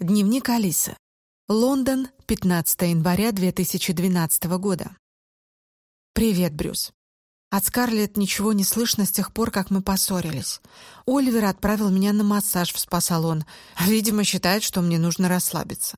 Дневник Алисы. Лондон, 15 января 2012 года. «Привет, Брюс. От Скарлетт ничего не слышно с тех пор, как мы поссорились. Оливер отправил меня на массаж в спа-салон. Видимо, считает, что мне нужно расслабиться.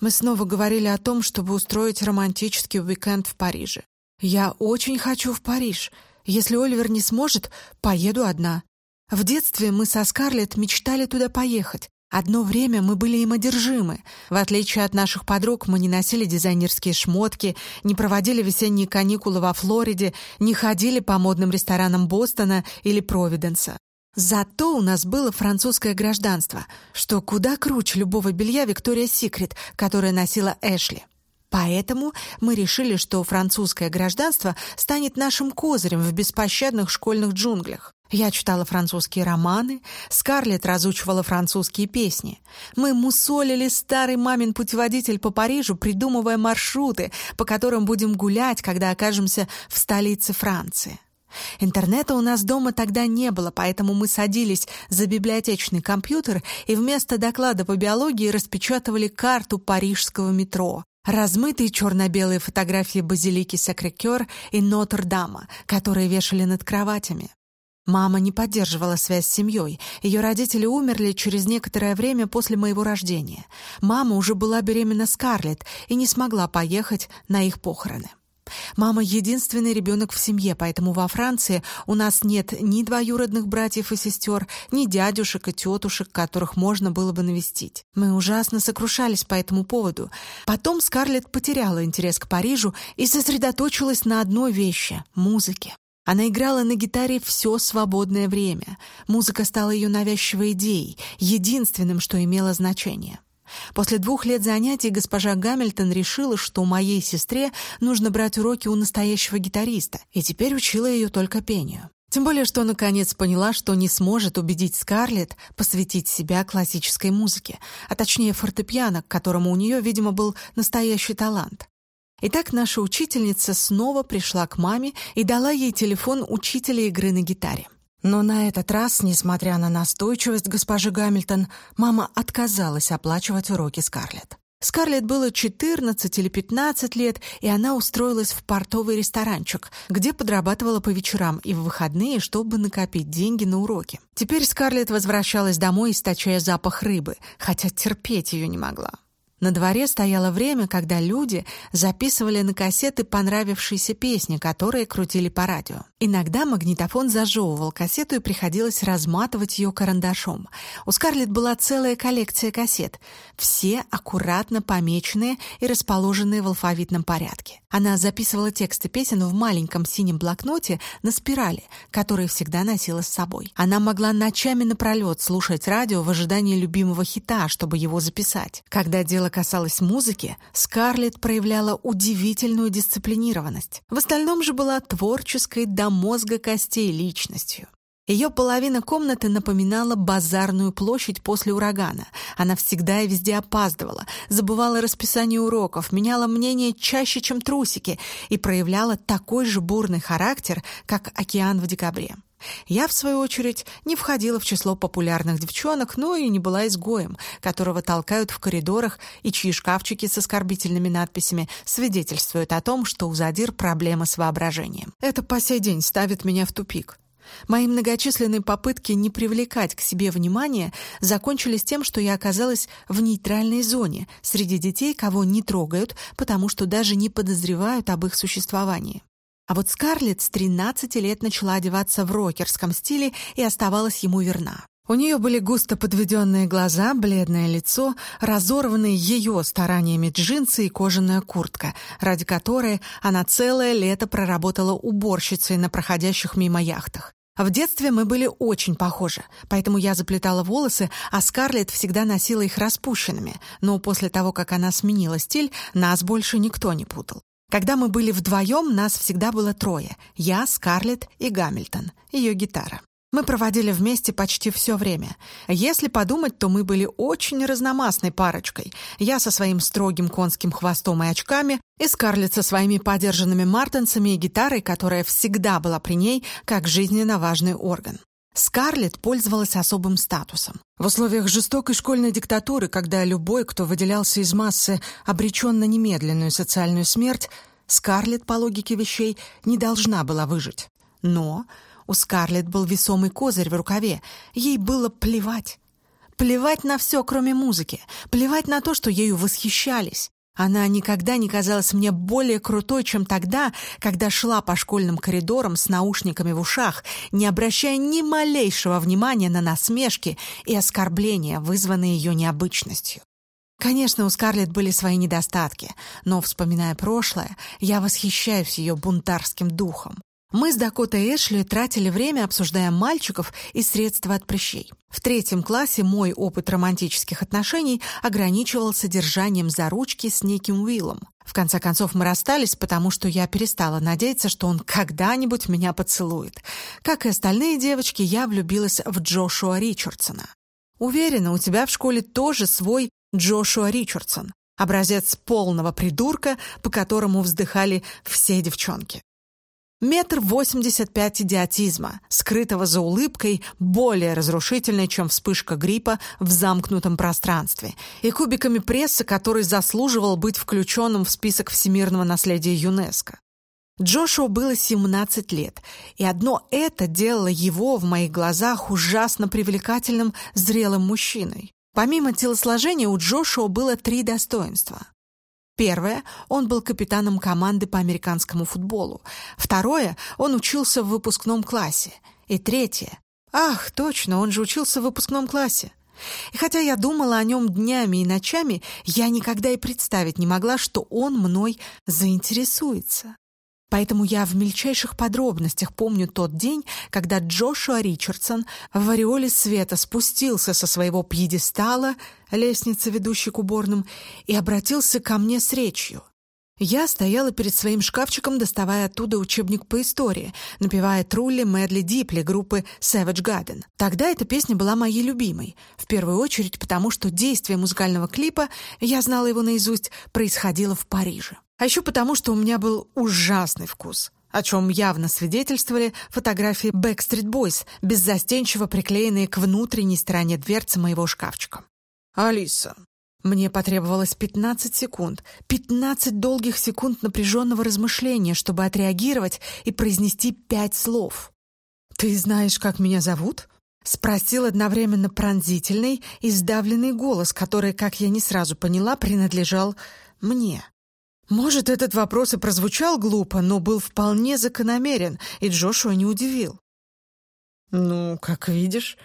Мы снова говорили о том, чтобы устроить романтический уикенд в Париже. Я очень хочу в Париж. Если Оливер не сможет, поеду одна. В детстве мы со Скарлетт мечтали туда поехать. Одно время мы были им одержимы. В отличие от наших подруг, мы не носили дизайнерские шмотки, не проводили весенние каникулы во Флориде, не ходили по модным ресторанам Бостона или Провиденса. Зато у нас было французское гражданство, что куда круче любого белья Виктория Секрет, которое носила Эшли. Поэтому мы решили, что французское гражданство станет нашим козырем в беспощадных школьных джунглях. Я читала французские романы, Скарлетт разучивала французские песни. Мы мусолили старый мамин путеводитель по Парижу, придумывая маршруты, по которым будем гулять, когда окажемся в столице Франции. Интернета у нас дома тогда не было, поэтому мы садились за библиотечный компьютер и вместо доклада по биологии распечатывали карту парижского метро, размытые черно-белые фотографии базилики Сакрекер и Нотр-Дама, которые вешали над кроватями. Мама не поддерживала связь с семьей. Ее родители умерли через некоторое время после моего рождения. Мама уже была беременна Скарлетт и не смогла поехать на их похороны. Мама — единственный ребенок в семье, поэтому во Франции у нас нет ни двоюродных братьев и сестер, ни дядюшек и тетушек, которых можно было бы навестить. Мы ужасно сокрушались по этому поводу. Потом Скарлетт потеряла интерес к Парижу и сосредоточилась на одной вещи — музыке. Она играла на гитаре все свободное время. Музыка стала ее навязчивой идеей, единственным, что имело значение. После двух лет занятий госпожа Гамильтон решила, что моей сестре нужно брать уроки у настоящего гитариста, и теперь учила ее только пению. Тем более, что наконец поняла, что не сможет убедить Скарлетт посвятить себя классической музыке, а точнее фортепиано, к которому у нее, видимо, был настоящий талант. Итак, наша учительница снова пришла к маме и дала ей телефон учителя игры на гитаре. Но на этот раз, несмотря на настойчивость госпожи Гамильтон, мама отказалась оплачивать уроки Скарлетт. Скарлетт было 14 или 15 лет, и она устроилась в портовый ресторанчик, где подрабатывала по вечерам и в выходные, чтобы накопить деньги на уроки. Теперь Скарлетт возвращалась домой, источая запах рыбы, хотя терпеть ее не могла. На дворе стояло время, когда люди записывали на кассеты понравившиеся песни, которые крутили по радио. Иногда магнитофон зажевывал кассету и приходилось разматывать ее карандашом. У Скарлетт была целая коллекция кассет, все аккуратно помеченные и расположенные в алфавитном порядке. Она записывала тексты песен в маленьком синем блокноте на спирали, который всегда носила с собой. Она могла ночами напролет слушать радио в ожидании любимого хита, чтобы его записать. Когда дело дело касалось музыки, Скарлетт проявляла удивительную дисциплинированность. В остальном же была творческой до мозга костей личностью. Ее половина комнаты напоминала базарную площадь после урагана. Она всегда и везде опаздывала, забывала расписание уроков, меняла мнение чаще, чем трусики, и проявляла такой же бурный характер, как океан в декабре. Я, в свою очередь, не входила в число популярных девчонок, но и не была изгоем, которого толкают в коридорах и чьи шкафчики с оскорбительными надписями свидетельствуют о том, что у задир проблемы с воображением. Это по сей день ставит меня в тупик. Мои многочисленные попытки не привлекать к себе внимания закончились тем, что я оказалась в нейтральной зоне среди детей, кого не трогают, потому что даже не подозревают об их существовании. А вот Скарлетт с 13 лет начала одеваться в рокерском стиле и оставалась ему верна. У нее были густо подведенные глаза, бледное лицо, разорванные ее стараниями джинсы и кожаная куртка, ради которой она целое лето проработала уборщицей на проходящих мимо яхтах. В детстве мы были очень похожи, поэтому я заплетала волосы, а Скарлетт всегда носила их распущенными, но после того, как она сменила стиль, нас больше никто не путал. Когда мы были вдвоем, нас всегда было трое — я, Скарлетт и Гамильтон, ее гитара. Мы проводили вместе почти все время. Если подумать, то мы были очень разномастной парочкой. Я со своим строгим конским хвостом и очками, и Скарлетт со своими подержанными мартенсами и гитарой, которая всегда была при ней как жизненно важный орган. Скарлетт пользовалась особым статусом. В условиях жестокой школьной диктатуры, когда любой, кто выделялся из массы, обречен на немедленную социальную смерть, Скарлетт, по логике вещей, не должна была выжить. Но у Скарлетт был весомый козырь в рукаве. Ей было плевать. Плевать на все, кроме музыки. Плевать на то, что ею восхищались. Она никогда не казалась мне более крутой, чем тогда, когда шла по школьным коридорам с наушниками в ушах, не обращая ни малейшего внимания на насмешки и оскорбления, вызванные ее необычностью. Конечно, у Скарлетт были свои недостатки, но, вспоминая прошлое, я восхищаюсь ее бунтарским духом. Мы с Дакотой Эшли тратили время, обсуждая мальчиков и средства от прыщей. В третьем классе мой опыт романтических отношений ограничивался держанием за ручки с неким Уиллом. В конце концов, мы расстались, потому что я перестала надеяться, что он когда-нибудь меня поцелует. Как и остальные девочки, я влюбилась в Джошуа Ричардсона. Уверена, у тебя в школе тоже свой Джошуа Ричардсон, образец полного придурка, по которому вздыхали все девчонки. Метр восемьдесят пять идиотизма, скрытого за улыбкой, более разрушительной, чем вспышка гриппа в замкнутом пространстве, и кубиками прессы, который заслуживал быть включенным в список всемирного наследия ЮНЕСКо. Джошуа было 17 лет, и одно это делало его в моих глазах ужасно привлекательным, зрелым мужчиной. Помимо телосложения у Джошуа было три достоинства. Первое, он был капитаном команды по американскому футболу. Второе, он учился в выпускном классе. И третье, ах, точно, он же учился в выпускном классе. И хотя я думала о нем днями и ночами, я никогда и представить не могла, что он мной заинтересуется. Поэтому я в мельчайших подробностях помню тот день, когда Джошуа Ричардсон в ореоле света спустился со своего пьедестала, лестницы, ведущей к уборным, и обратился ко мне с речью. Я стояла перед своим шкафчиком, доставая оттуда учебник по истории, напевая Трулли Медли Дипли группы Savage Garden. Тогда эта песня была моей любимой, в первую очередь потому, что действие музыкального клипа, я знала его наизусть, происходило в Париже. А еще потому, что у меня был ужасный вкус, о чем явно свидетельствовали фотографии Backstreet Boys, беззастенчиво приклеенные к внутренней стороне дверцы моего шкафчика. «Алиса». Мне потребовалось 15 секунд, 15 долгих секунд напряженного размышления, чтобы отреагировать и произнести пять слов. «Ты знаешь, как меня зовут?» — спросил одновременно пронзительный и сдавленный голос, который, как я не сразу поняла, принадлежал мне. Может, этот вопрос и прозвучал глупо, но был вполне закономерен, и Джошуа не удивил. «Ну, как видишь,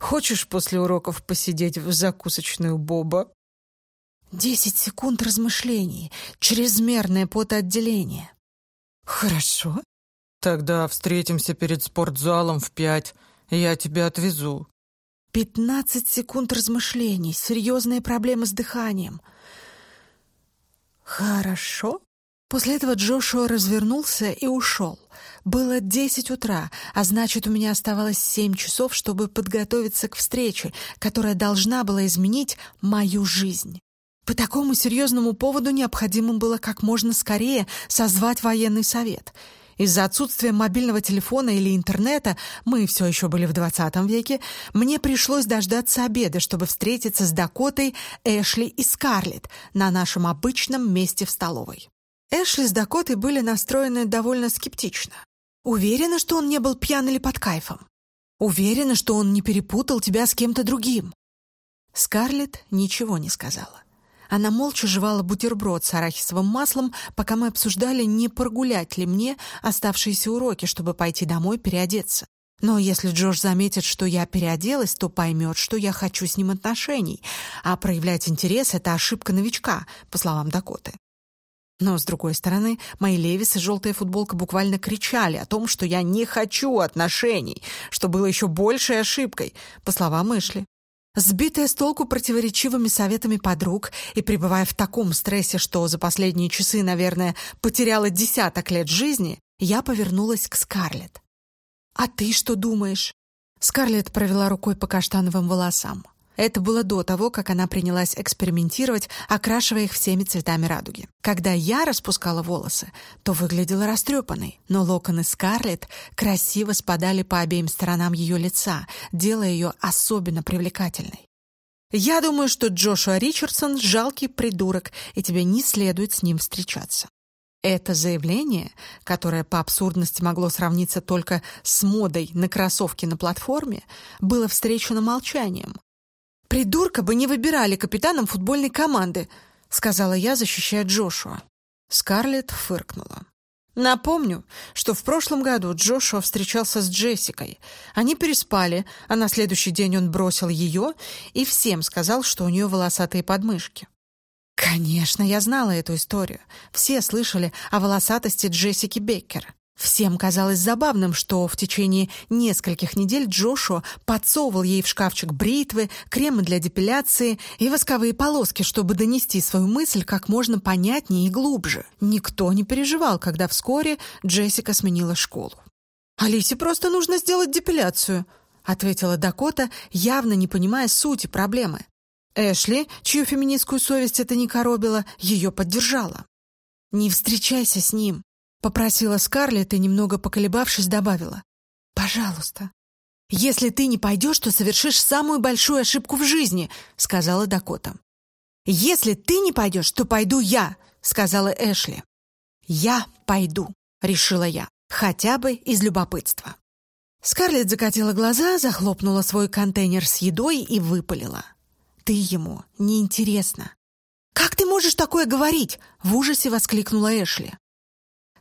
хочешь после уроков посидеть в закусочную Боба?» Десять секунд размышлений, чрезмерное потоотделение. «Хорошо. Тогда встретимся перед спортзалом в пять, я тебя отвезу». Пятнадцать секунд размышлений, серьезные проблемы с дыханием — «Хорошо». После этого Джошуа развернулся и ушел. Было десять утра, а значит, у меня оставалось семь часов, чтобы подготовиться к встрече, которая должна была изменить мою жизнь. По такому серьезному поводу необходимо было как можно скорее созвать военный совет — из-за отсутствия мобильного телефона или интернета, мы все еще были в 20 веке, мне пришлось дождаться обеда, чтобы встретиться с Дакотой, Эшли и Скарлетт на нашем обычном месте в столовой. Эшли с Дакотой были настроены довольно скептично. Уверена, что он не был пьян или под кайфом. Уверена, что он не перепутал тебя с кем-то другим. Скарлетт ничего не сказала. Она молча жевала бутерброд с арахисовым маслом, пока мы обсуждали, не прогулять ли мне оставшиеся уроки, чтобы пойти домой переодеться. Но если Джош заметит, что я переоделась, то поймет, что я хочу с ним отношений, а проявлять интерес — это ошибка новичка, по словам Дакоты. Но, с другой стороны, мои левис и желтая футболка буквально кричали о том, что я не хочу отношений, что было еще большей ошибкой, по словам Эшли. Сбитая с толку противоречивыми советами подруг и пребывая в таком стрессе, что за последние часы, наверное, потеряла десяток лет жизни, я повернулась к Скарлетт. «А ты что думаешь?» Скарлетт провела рукой по каштановым волосам. Это было до того, как она принялась экспериментировать, окрашивая их всеми цветами радуги. Когда я распускала волосы, то выглядела растрепанной, но локоны Скарлетт красиво спадали по обеим сторонам ее лица, делая ее особенно привлекательной. «Я думаю, что Джошуа Ричардсон — жалкий придурок, и тебе не следует с ним встречаться». Это заявление, которое по абсурдности могло сравниться только с модой на кроссовки на платформе, было встречено молчанием. «Придурка бы не выбирали капитаном футбольной команды», — сказала я, защищая Джошуа. Скарлетт фыркнула. Напомню, что в прошлом году Джошуа встречался с Джессикой. Они переспали, а на следующий день он бросил ее и всем сказал, что у нее волосатые подмышки. Конечно, я знала эту историю. Все слышали о волосатости Джессики Беккер. Всем казалось забавным, что в течение нескольких недель Джошуа подсовывал ей в шкафчик бритвы, кремы для депиляции и восковые полоски, чтобы донести свою мысль как можно понятнее и глубже. Никто не переживал, когда вскоре Джессика сменила школу. «Алисе просто нужно сделать депиляцию», — ответила Дакота, явно не понимая сути проблемы. Эшли, чью феминистскую совесть это не коробило, ее поддержала. «Не встречайся с ним», Попросила Скарлетт и, немного поколебавшись, добавила. «Пожалуйста». «Если ты не пойдешь, то совершишь самую большую ошибку в жизни», — сказала Дакота. «Если ты не пойдешь, то пойду я», — сказала Эшли. «Я пойду», — решила я, хотя бы из любопытства. Скарлетт закатила глаза, захлопнула свой контейнер с едой и выпалила. «Ты ему неинтересна». «Как ты можешь такое говорить?» — в ужасе воскликнула Эшли.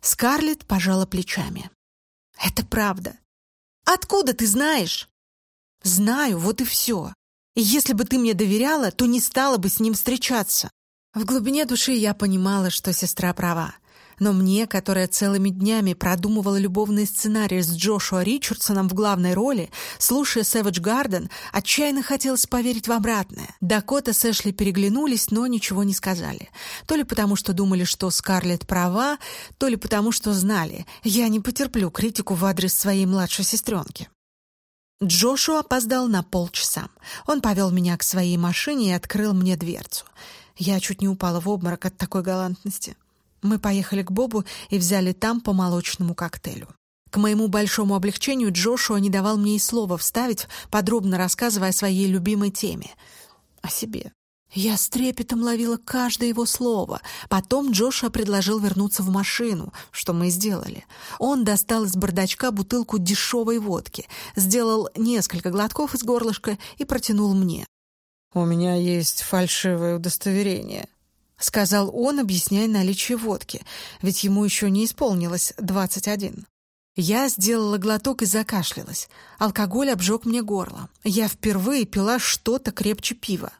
Скарлетт пожала плечами. «Это правда. Откуда ты знаешь?» «Знаю, вот и все. И если бы ты мне доверяла, то не стала бы с ним встречаться». В глубине души я понимала, что сестра права. Но мне, которая целыми днями продумывала любовный сценарий с Джошуа Ричардсоном в главной роли, слушая Savage Garden, отчаянно хотелось поверить в обратное. Дакота с Эшли переглянулись, но ничего не сказали. То ли потому, что думали, что Скарлетт права, то ли потому, что знали. Я не потерплю критику в адрес своей младшей сестренки. Джошуа опоздал на полчаса. Он повел меня к своей машине и открыл мне дверцу. Я чуть не упала в обморок от такой галантности. Мы поехали к Бобу и взяли там по молочному коктейлю. К моему большому облегчению Джошуа не давал мне и слова вставить, подробно рассказывая о своей любимой теме — о себе. Я с трепетом ловила каждое его слово. Потом Джошуа предложил вернуться в машину, что мы сделали. Он достал из бардачка бутылку дешевой водки, сделал несколько глотков из горлышка и протянул мне. «У меня есть фальшивое удостоверение», — сказал он, объясняя наличие водки, ведь ему еще не исполнилось двадцать один. Я сделала глоток и закашлялась. Алкоголь обжег мне горло. Я впервые пила что-то крепче пива.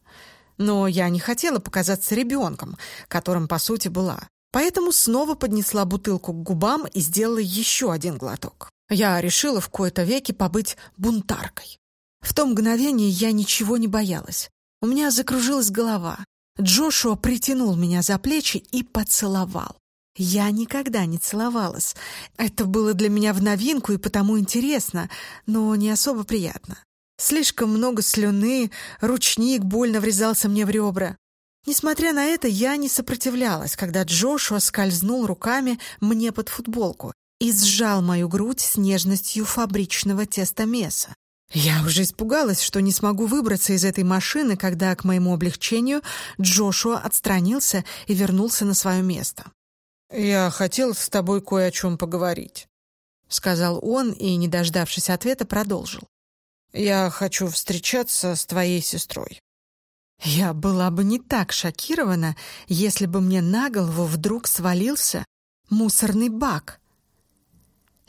Но я не хотела показаться ребенком, которым, по сути, была. Поэтому снова поднесла бутылку к губам и сделала еще один глоток. Я решила в кои-то веки побыть бунтаркой. В том мгновении я ничего не боялась. У меня закружилась голова. Джошуа притянул меня за плечи и поцеловал. Я никогда не целовалась. Это было для меня в новинку и потому интересно, но не особо приятно. Слишком много слюны, ручник больно врезался мне в ребра. Несмотря на это, я не сопротивлялась, когда Джошуа скользнул руками мне под футболку и сжал мою грудь с нежностью фабричного тестомеса. Я уже испугалась, что не смогу выбраться из этой машины, когда, к моему облегчению, Джошуа отстранился и вернулся на свое место. «Я хотел с тобой кое о чем поговорить», — сказал он и, не дождавшись ответа, продолжил. «Я хочу встречаться с твоей сестрой». Я была бы не так шокирована, если бы мне на голову вдруг свалился мусорный бак —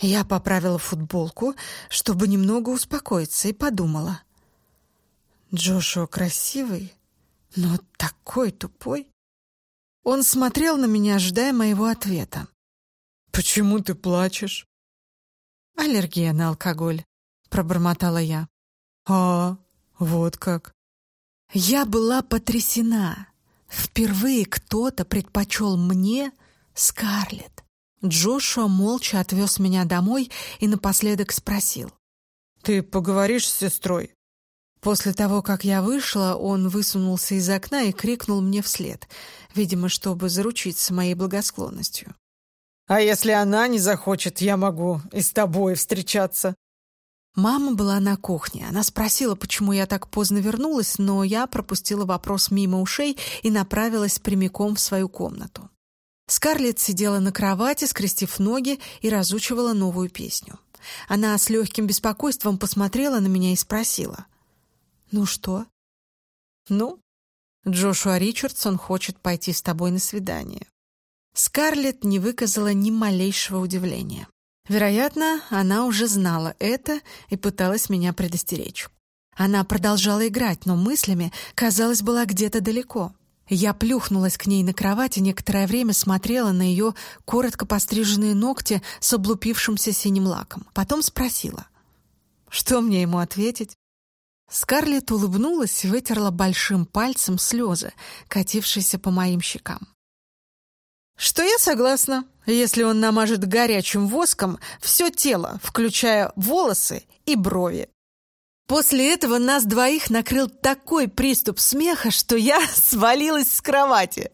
я поправила футболку, чтобы немного успокоиться, и подумала. Джошуа красивый, но такой тупой. Он смотрел на меня, ожидая моего ответа. «Почему ты плачешь?» «Аллергия на алкоголь», — пробормотала я. «А, вот как». Я была потрясена. Впервые кто-то предпочел мне Скарлетт. Джошуа молча отвез меня домой и напоследок спросил. «Ты поговоришь с сестрой?» После того, как я вышла, он высунулся из окна и крикнул мне вслед, видимо, чтобы заручиться моей благосклонностью. «А если она не захочет, я могу и с тобой встречаться». Мама была на кухне. Она спросила, почему я так поздно вернулась, но я пропустила вопрос мимо ушей и направилась прямиком в свою комнату. Скарлетт сидела на кровати, скрестив ноги, и разучивала новую песню. Она с легким беспокойством посмотрела на меня и спросила. «Ну что?» «Ну, Джошуа Ричардсон хочет пойти с тобой на свидание». Скарлетт не выказала ни малейшего удивления. Вероятно, она уже знала это и пыталась меня предостеречь. Она продолжала играть, но мыслями, казалось, была где-то далеко. Я плюхнулась к ней на кровать и некоторое время смотрела на ее коротко постриженные ногти с облупившимся синим лаком. Потом спросила, что мне ему ответить. Скарлетт улыбнулась и вытерла большим пальцем слезы, катившиеся по моим щекам. «Что я согласна, если он намажет горячим воском все тело, включая волосы и брови. После этого нас двоих накрыл такой приступ смеха, что я свалилась с кровати.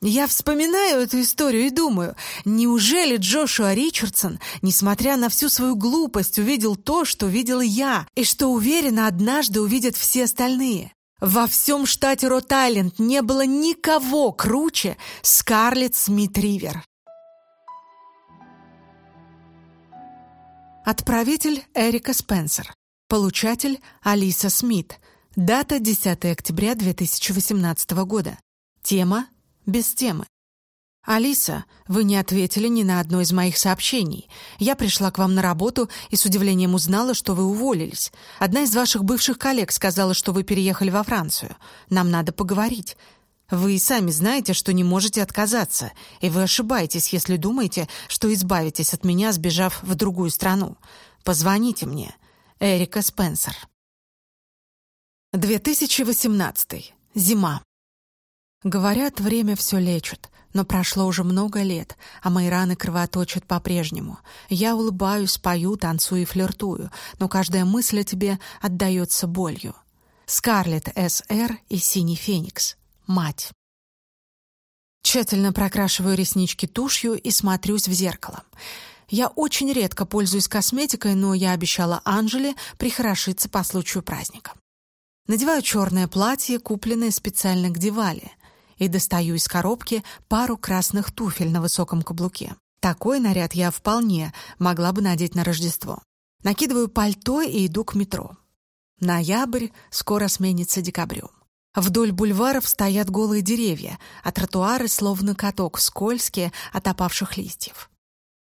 Я вспоминаю эту историю и думаю, неужели Джошуа Ричардсон, несмотря на всю свою глупость, увидел то, что видел я, и что, уверенно, однажды увидят все остальные? Во всем штате Рот-Айленд не было никого круче Скарлетт Смит-Ривер. Отправитель Эрика Спенсер. Получатель Алиса Смит. Дата 10 октября 2018 года. Тема без темы. «Алиса, вы не ответили ни на одно из моих сообщений. Я пришла к вам на работу и с удивлением узнала, что вы уволились. Одна из ваших бывших коллег сказала, что вы переехали во Францию. Нам надо поговорить. Вы и сами знаете, что не можете отказаться, и вы ошибаетесь, если думаете, что избавитесь от меня, сбежав в другую страну. Позвоните мне. Эрика Спенсер. 2018. Зима. Говорят, время все лечит, но прошло уже много лет, а мои раны кровоточат по-прежнему. Я улыбаюсь, пою, танцую и флиртую, но каждая мысль о тебе отдается болью. Скарлетт С.Р. и Синий Феникс. Мать. Тщательно прокрашиваю реснички тушью и смотрюсь в зеркало. Я очень редко пользуюсь косметикой, но я обещала Анжеле прихорошиться по случаю праздника. Надеваю черное платье, купленное специально к Дивале, и достаю из коробки пару красных туфель на высоком каблуке. Такой наряд я вполне могла бы надеть на Рождество. Накидываю пальто и иду к метро. Ноябрь скоро сменится декабрем. Вдоль бульваров стоят голые деревья, а тротуары словно каток, скользкие от опавших листьев.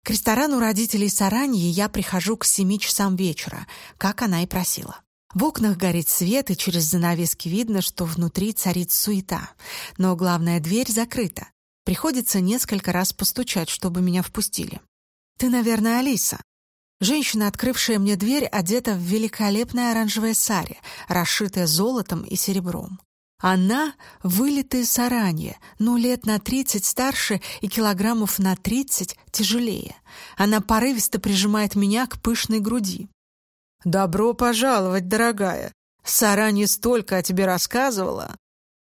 К ресторану родителей Сараньи я прихожу к семи часам вечера, как она и просила. В окнах горит свет, и через занавески видно, что внутри царит суета. Но главная дверь закрыта. Приходится несколько раз постучать, чтобы меня впустили. «Ты, наверное, Алиса». Женщина, открывшая мне дверь, одета в великолепное оранжевое саре, расшитое золотом и серебром. Она — вылитая саранья, но лет на тридцать старше и килограммов на тридцать тяжелее. Она порывисто прижимает меня к пышной груди. «Добро пожаловать, дорогая! Саранья столько о тебе рассказывала!»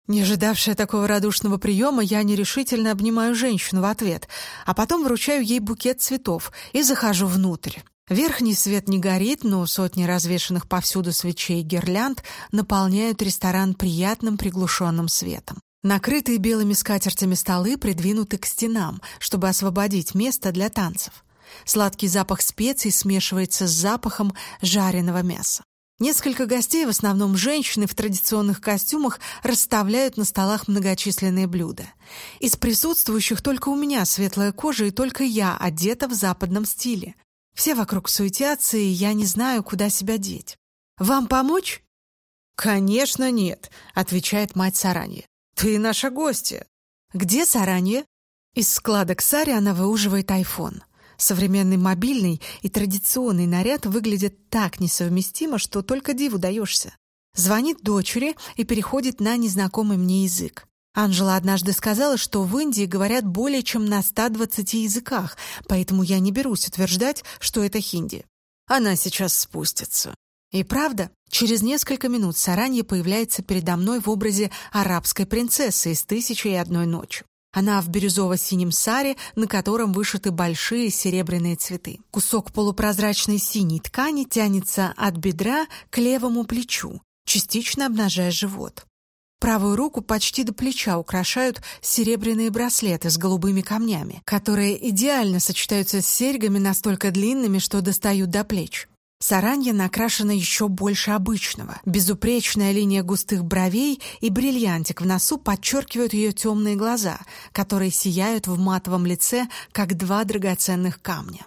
Не ожидавшая такого радушного приема, я нерешительно обнимаю женщину в ответ, а потом вручаю ей букет цветов и захожу внутрь. Верхний свет не горит, но сотни развешанных повсюду свечей гирлянд наполняют ресторан приятным приглушенным светом. Накрытые белыми скатертями столы придвинуты к стенам, чтобы освободить место для танцев. Сладкий запах специй смешивается с запахом жареного мяса. Несколько гостей, в основном женщины в традиционных костюмах, расставляют на столах многочисленные блюда. Из присутствующих только у меня светлая кожа и только я одета в западном стиле. Все вокруг суетятся, и я не знаю, куда себя деть. Вам помочь? Конечно, нет, отвечает мать Саранье. Ты наша гостья. Где Саранье? Из складок Сари она выуживает айфон. Современный мобильный и традиционный наряд выглядят так несовместимо, что только диву даешься. Звонит дочери и переходит на незнакомый мне язык. Анжела однажды сказала, что в Индии говорят более чем на 120 языках, поэтому я не берусь утверждать, что это хинди. Она сейчас спустится. И правда, через несколько минут Саранья появляется передо мной в образе арабской принцессы из «Тысячи и одной ночи». Она в бирюзово-синем саре, на котором вышиты большие серебряные цветы. Кусок полупрозрачной синей ткани тянется от бедра к левому плечу, частично обнажая живот. Правую руку почти до плеча украшают серебряные браслеты с голубыми камнями, которые идеально сочетаются с серьгами настолько длинными, что достают до плеч. Саранья накрашена еще больше обычного. Безупречная линия густых бровей и бриллиантик в носу подчеркивают ее темные глаза, которые сияют в матовом лице, как два драгоценных камня.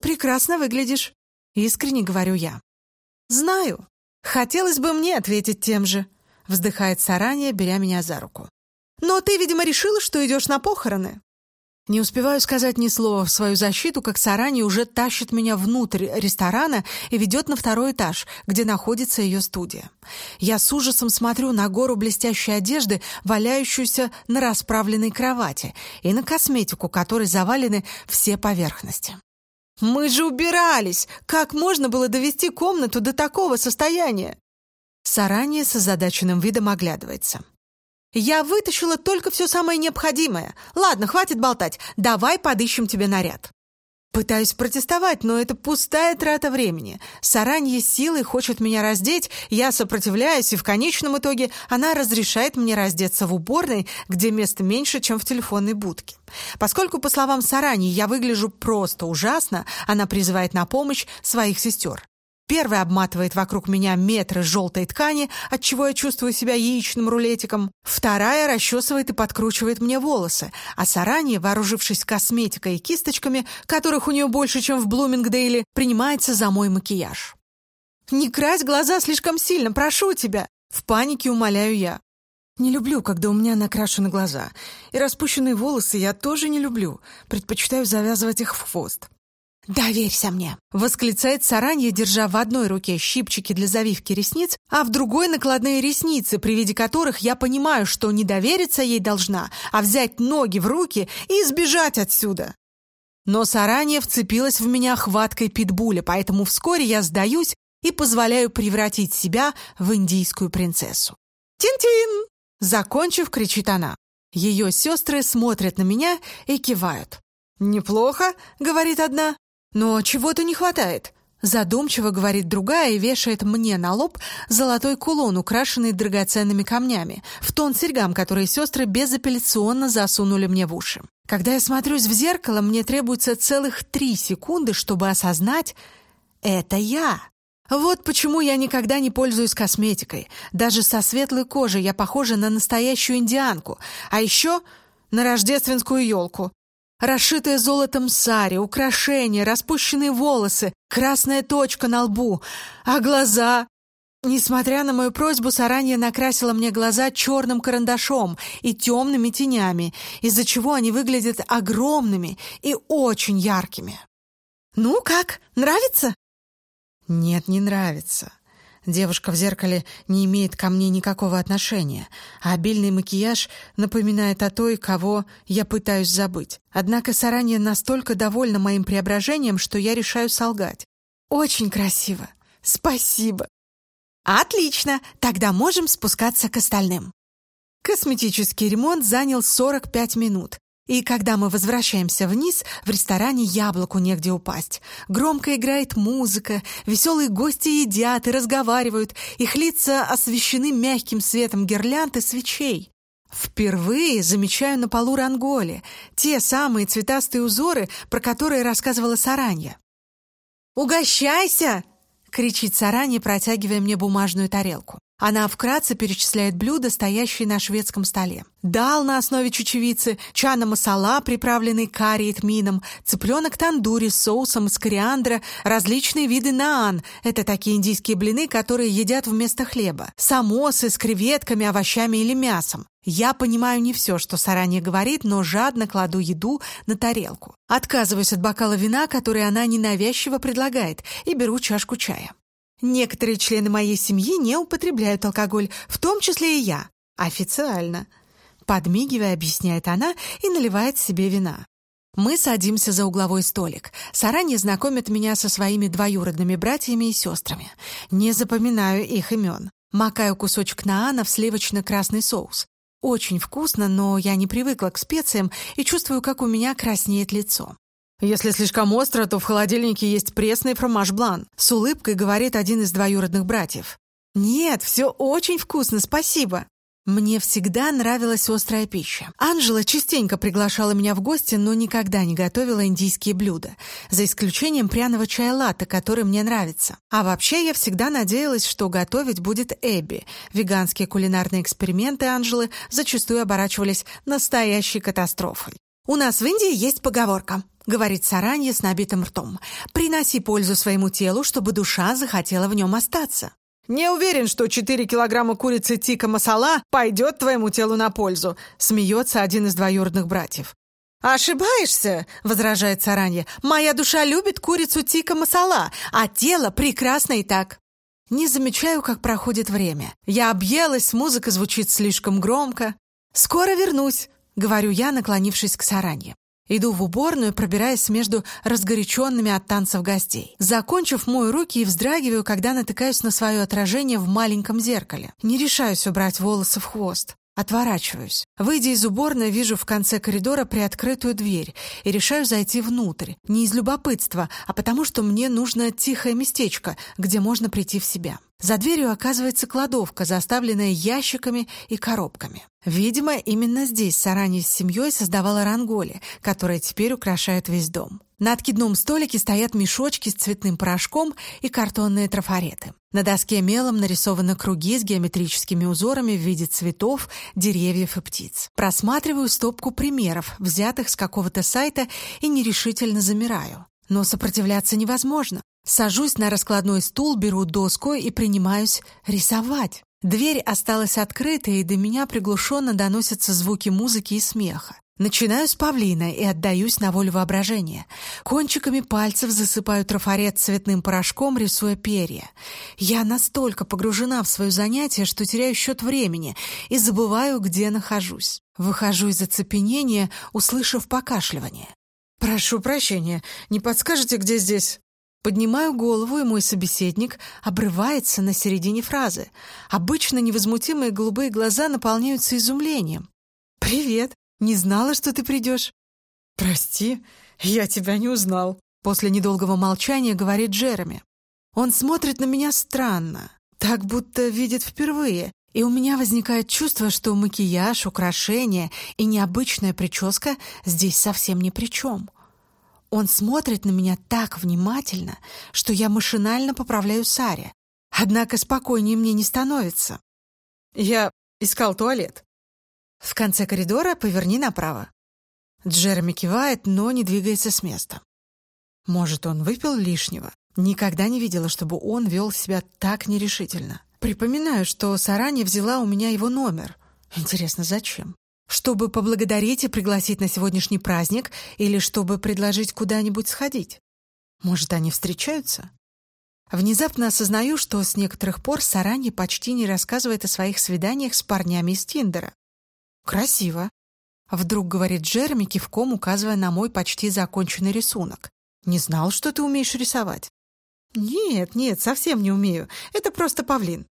«Прекрасно выглядишь», — искренне говорю я. «Знаю. Хотелось бы мне ответить тем же», — вздыхает Саранья, беря меня за руку. «Но ты, видимо, решила, что идешь на похороны». Не успеваю сказать ни слова в свою защиту, как Сарани уже тащит меня внутрь ресторана и ведет на второй этаж, где находится ее студия. Я с ужасом смотрю на гору блестящей одежды, валяющуюся на расправленной кровати, и на косметику, которой завалены все поверхности. «Мы же убирались! Как можно было довести комнату до такого состояния?» Сарани с озадаченным видом оглядывается. «Я вытащила только все самое необходимое. Ладно, хватит болтать. Давай подыщем тебе наряд». Пытаюсь протестовать, но это пустая трата времени. Саранье силой хочет меня раздеть, я сопротивляюсь, и в конечном итоге она разрешает мне раздеться в уборной, где места меньше, чем в телефонной будке. Поскольку, по словам Сараньи, я выгляжу просто ужасно, она призывает на помощь своих сестер. Первый обматывает вокруг меня метры желтой ткани, отчего я чувствую себя яичным рулетиком. Вторая расчесывает и подкручивает мне волосы, а Сарани, вооружившись косметикой и кисточками, которых у нее больше, чем в Блумингдейле, принимается за мой макияж. «Не крась глаза слишком сильно, прошу тебя!» В панике умоляю я. Не люблю, когда у меня накрашены глаза. И распущенные волосы я тоже не люблю. Предпочитаю завязывать их в хвост. «Доверься мне!» — восклицает Саранья, держа в одной руке щипчики для завивки ресниц, а в другой накладные ресницы, при виде которых я понимаю, что не довериться ей должна, а взять ноги в руки и сбежать отсюда. Но Саранья вцепилась в меня хваткой питбуля, поэтому вскоре я сдаюсь и позволяю превратить себя в индийскую принцессу. «Тин-тин!» — закончив, кричит она. Ее сестры смотрят на меня и кивают. «Неплохо», — говорит одна. «Но чего-то не хватает», — задумчиво говорит другая и вешает мне на лоб золотой кулон, украшенный драгоценными камнями, в тон серьгам, которые сестры безапелляционно засунули мне в уши. Когда я смотрюсь в зеркало, мне требуется целых три секунды, чтобы осознать — это я. Вот почему я никогда не пользуюсь косметикой. Даже со светлой кожей я похожа на настоящую индианку, а еще на рождественскую елку. Расшитая золотом сари, украшения, распущенные волосы, красная точка на лбу, а глаза... Несмотря на мою просьбу, Саранья накрасила мне глаза черным карандашом и темными тенями, из-за чего они выглядят огромными и очень яркими. «Ну как, нравится?» «Нет, не нравится. Девушка в зеркале не имеет ко мне никакого отношения, а обильный макияж напоминает о той, кого я пытаюсь забыть. Однако Саранья настолько довольна моим преображением, что я решаю солгать. «Очень красиво. Спасибо». «Отлично. Тогда можем спускаться к остальным». Косметический ремонт занял 45 минут, и когда мы возвращаемся вниз, в ресторане яблоку негде упасть. Громко играет музыка, веселые гости едят и разговаривают, их лица освещены мягким светом гирлянд и свечей. Впервые замечаю на полу ранголи, те самые цветастые узоры, про которые рассказывала Саранья. «Угощайся!» — кричит Саранья, протягивая мне бумажную тарелку. Она вкратце перечисляет блюда, стоящие на шведском столе. Дал на основе чечевицы, чана масала, приправленный карри и тмином, цыпленок тандури с соусом из кориандра, различные виды наан – это такие индийские блины, которые едят вместо хлеба, самосы с креветками, овощами или мясом. Я понимаю не все, что Саранья говорит, но жадно кладу еду на тарелку. Отказываюсь от бокала вина, который она ненавязчиво предлагает, и беру чашку чая. Некоторые члены моей семьи не употребляют алкоголь, в том числе и я. Официально. Подмигивая, объясняет она и наливает себе вина. Мы садимся за угловой столик. Саранья знакомит меня со своими двоюродными братьями и сестрами. Не запоминаю их имен. Макаю кусочек наана в сливочно-красный соус. Очень вкусно, но я не привыкла к специям и чувствую, как у меня краснеет лицо. «Если слишком остро, то в холодильнике есть пресный фромаж-блан», с улыбкой говорит один из двоюродных братьев. «Нет, все очень вкусно, спасибо». Мне всегда нравилась острая пища. Анжела частенько приглашала меня в гости, но никогда не готовила индийские блюда, за исключением пряного чая латте, который мне нравится. А вообще я всегда надеялась, что готовить будет Эбби. Веганские кулинарные эксперименты Анжелы зачастую оборачивались настоящей катастрофой. «У нас в Индии есть поговорка», — говорит Саранья с набитым ртом. «Приноси пользу своему телу, чтобы душа захотела в нем остаться». «Не уверен, что 4 килограмма курицы тика масала пойдет твоему телу на пользу», — смеется один из двоюродных братьев. «Ошибаешься», — возражает Саранья. «Моя душа любит курицу тика масала, а тело прекрасно и так». Не замечаю, как проходит время. Я объелась, музыка звучит слишком громко. «Скоро вернусь», — говорю я, наклонившись к Саранье. Иду в уборную, пробираясь между разгоряченными от танцев гостей. Закончив, мою руки и вздрагиваю, когда натыкаюсь на свое отражение в маленьком зеркале. Не решаюсь убрать волосы в хвост. Отворачиваюсь. Выйдя из уборной, вижу в конце коридора приоткрытую дверь и решаю зайти внутрь. Не из любопытства, а потому что мне нужно тихое местечко, где можно прийти в себя. За дверью оказывается кладовка, заставленная ящиками и коробками. Видимо, именно здесь Сарани с семьей создавала ранголи, которые теперь украшают весь дом. На откидном столике стоят мешочки с цветным порошком и картонные трафареты. На доске мелом нарисованы круги с геометрическими узорами в виде цветов, деревьев и птиц. Просматриваю стопку примеров, взятых с какого-то сайта, и нерешительно замираю. Но сопротивляться невозможно. Сажусь на раскладной стул, беру доску и принимаюсь рисовать. Дверь осталась открытой, и до меня приглушенно доносятся звуки музыки и смеха. Начинаю с павлина и отдаюсь на волю воображения. Кончиками пальцев засыпаю трафарет цветным порошком, рисуя перья. Я настолько погружена в свое занятие, что теряю счет времени и забываю, где нахожусь. Выхожу из оцепенения, услышав покашливание. «Прошу прощения, не подскажете, где здесь?» Поднимаю голову, и мой собеседник обрывается на середине фразы. Обычно невозмутимые голубые глаза наполняются изумлением. «Привет! Не знала, что ты придешь». «Прости, я тебя не узнал», — после недолгого молчания говорит Джереми. Он смотрит на меня странно, так будто видит впервые, и у меня возникает чувство, что макияж, украшения и необычная прическа здесь совсем ни при чем. Он смотрит на меня так внимательно, что я машинально поправляю Саре. Однако спокойнее мне не становится. Я искал туалет. В конце коридора поверни направо. Джереми кивает, но не двигается с места. Может, он выпил лишнего? Никогда не видела, чтобы он вел себя так нерешительно. Припоминаю, что Сарани взяла у меня его номер. Интересно, зачем? Чтобы поблагодарить и пригласить на сегодняшний праздник или чтобы предложить куда-нибудь сходить? Может, они встречаются? Внезапно осознаю, что с некоторых пор Саранья почти не рассказывает о своих свиданиях с парнями из Тиндера. «Красиво», — вдруг говорит Джереми, кивком указывая на мой почти законченный рисунок. «Не знал, что ты умеешь рисовать». «Нет, нет, совсем не умею. Это просто павлин».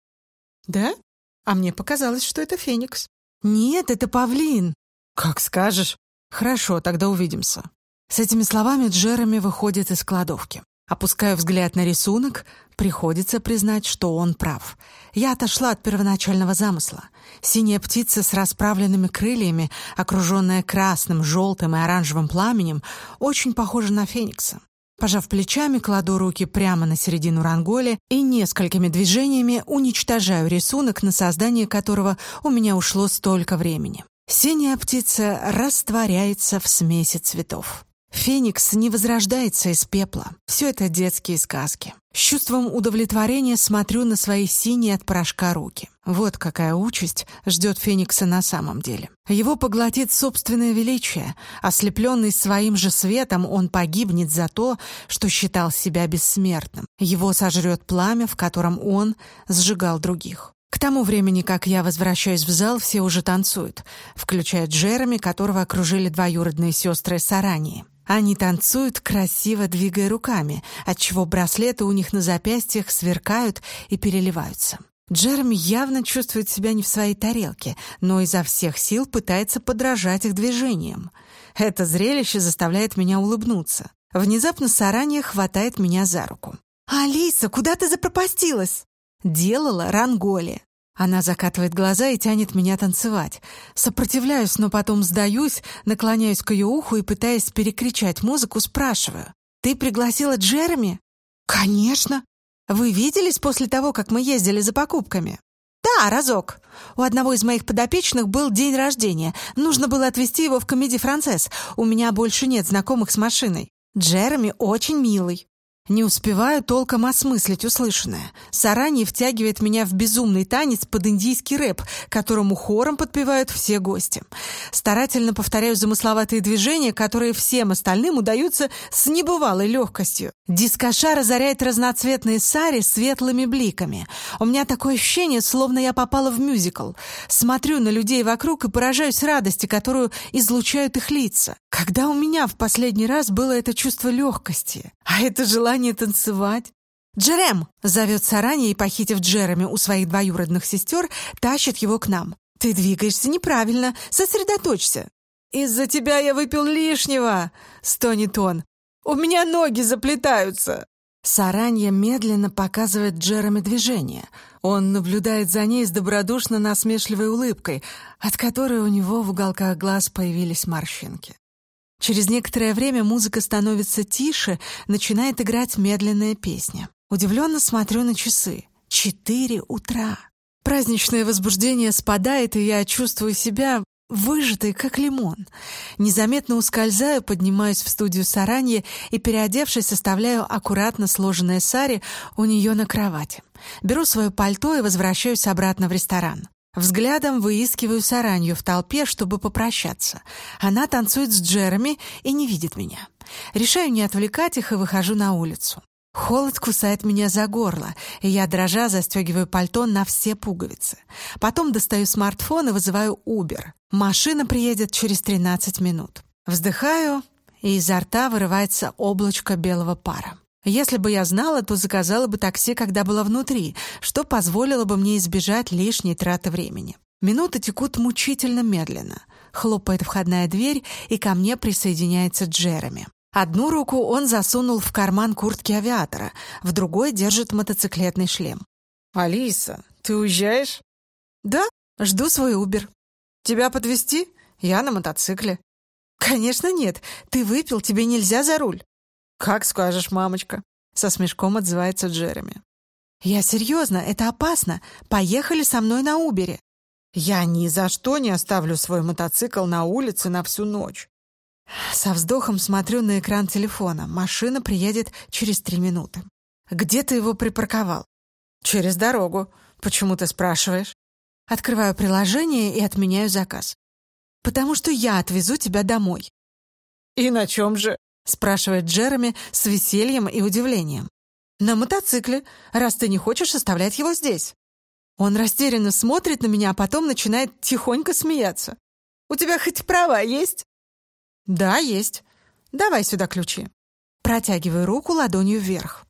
«Да? А мне показалось, что это феникс». «Нет, это павлин». «Как скажешь. Хорошо, тогда увидимся». С этими словами Джереми выходит из кладовки. Опускаю взгляд на рисунок, приходится признать, что он прав. Я отошла от первоначального замысла. Синяя птица с расправленными крыльями, окруженная красным, желтым и оранжевым пламенем, очень похожа на феникса. Пожав плечами, кладу руки прямо на середину ранголи и несколькими движениями уничтожаю рисунок, на создание которого у меня ушло столько времени. Синяя птица растворяется в смеси цветов. Феникс не возрождается из пепла. Все это детские сказки. С чувством удовлетворения смотрю на свои синие от порошка руки. Вот какая участь ждет Феникса на самом деле. Его поглотит собственное величие. Ослепленный своим же светом, он погибнет за то, что считал себя бессмертным. Его сожрет пламя, в котором он сжигал других. К тому времени, как я возвращаюсь в зал, все уже танцуют, включая Джереми, которого окружили двоюродные сестры Сарании. Они танцуют, красиво двигая руками, отчего браслеты у них на запястьях сверкают и переливаются. Джереми явно чувствует себя не в своей тарелке, но изо всех сил пытается подражать их движениям. Это зрелище заставляет меня улыбнуться. Внезапно Сарания хватает меня за руку. «Алиса, куда ты запропастилась?» «Делала ранголи». Она закатывает глаза и тянет меня танцевать. Сопротивляюсь, но потом сдаюсь, наклоняюсь к ее уху и, пытаясь перекричать музыку, спрашиваю. «Ты пригласила Джереми?» «Конечно!» «Вы виделись после того, как мы ездили за покупками?» «Да, разок. У одного из моих подопечных был день рождения. Нужно было отвезти его в комедий «Францесс». У меня больше нет знакомых с машиной. Джереми очень милый. Не успеваю толком осмыслить услышанное. Сарани втягивает меня в безумный танец под индийский рэп, которому хором подпевают все гости. Старательно повторяю замысловатые движения, которые всем остальным удаются с небывалой легкостью. Дискоша разоряет разноцветные сари светлыми бликами. У меня такое ощущение, словно я попала в мюзикл. Смотрю на людей вокруг и поражаюсь радости, которую излучают их лица. Когда у меня в последний раз было это чувство легкости? А это желание танцевать? «Джерем!» — зовет Сарани и, похитив Джереми у своих двоюродных сестер, тащит его к нам. «Ты двигаешься неправильно. Сосредоточься». «Из-за тебя я выпил лишнего!» — стонет он. «У меня ноги заплетаются!» Саранья медленно показывает Джереми движение. Он наблюдает за ней с добродушно-насмешливой улыбкой, от которой у него в уголках глаз появились морщинки. Через некоторое время музыка становится тише, начинает играть медленная песня. Удивленно смотрю на часы. Четыре утра. Праздничное возбуждение спадает, и я чувствую себя выжатой, как лимон. Незаметно ускользаю, поднимаюсь в студию Саранье и, переодевшись, составляю аккуратно сложенное сари у нее на кровати. Беру свое пальто и возвращаюсь обратно в ресторан. Взглядом выискиваю Саранью в толпе, чтобы попрощаться. Она танцует с Джереми и не видит меня. Решаю не отвлекать их и выхожу на улицу. Холод кусает меня за горло, и я, дрожа, застегиваю пальто на все пуговицы. Потом достаю смартфон и вызываю Uber. Машина приедет через 13 минут. Вздыхаю, и изо рта вырывается облачко белого пара. Если бы я знала, то заказала бы такси, когда была внутри, что позволило бы мне избежать лишней траты времени. Минуты текут мучительно медленно. Хлопает входная дверь, и ко мне присоединяется Джереми. Одну руку он засунул в карман куртки авиатора, в другой держит мотоциклетный шлем. «Алиса, ты уезжаешь?» «Да, жду свой Убер». «Тебя подвезти? Я на мотоцикле». «Конечно нет. Ты выпил, тебе нельзя за руль». «Как скажешь, мамочка», — со смешком отзывается Джереми. «Я серьезно, это опасно. Поехали со мной на Убере». «Я ни за что не оставлю свой мотоцикл на улице на всю ночь». Со вздохом смотрю на экран телефона. Машина приедет через три минуты. «Где ты его припарковал?» «Через дорогу. Почему ты спрашиваешь?» Открываю приложение и отменяю заказ. «Потому что я отвезу тебя домой». «И на чем же?» Спрашивает Джереми с весельем и удивлением. «На мотоцикле, раз ты не хочешь оставлять его здесь». Он растерянно смотрит на меня, а потом начинает тихонько смеяться. «У тебя хоть права есть?» «Да, есть. Давай сюда ключи». Протягиваю руку ладонью вверх.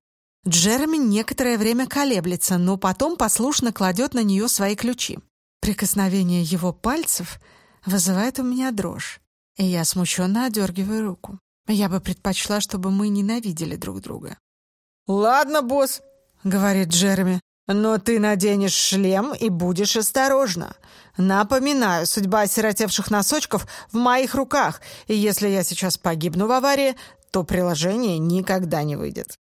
Джереми некоторое время колеблется, но потом послушно кладет на нее свои ключи. Прикосновение его пальцев вызывает у меня дрожь, и я смущенно одергиваю руку. Я бы предпочла, чтобы мы ненавидели друг друга. «Ладно, босс», — говорит Джереми, «но ты наденешь шлем и будешь осторожна. Напоминаю, судьба осиротевших носочков в моих руках, и если я сейчас погибну в аварии, то приложение никогда не выйдет».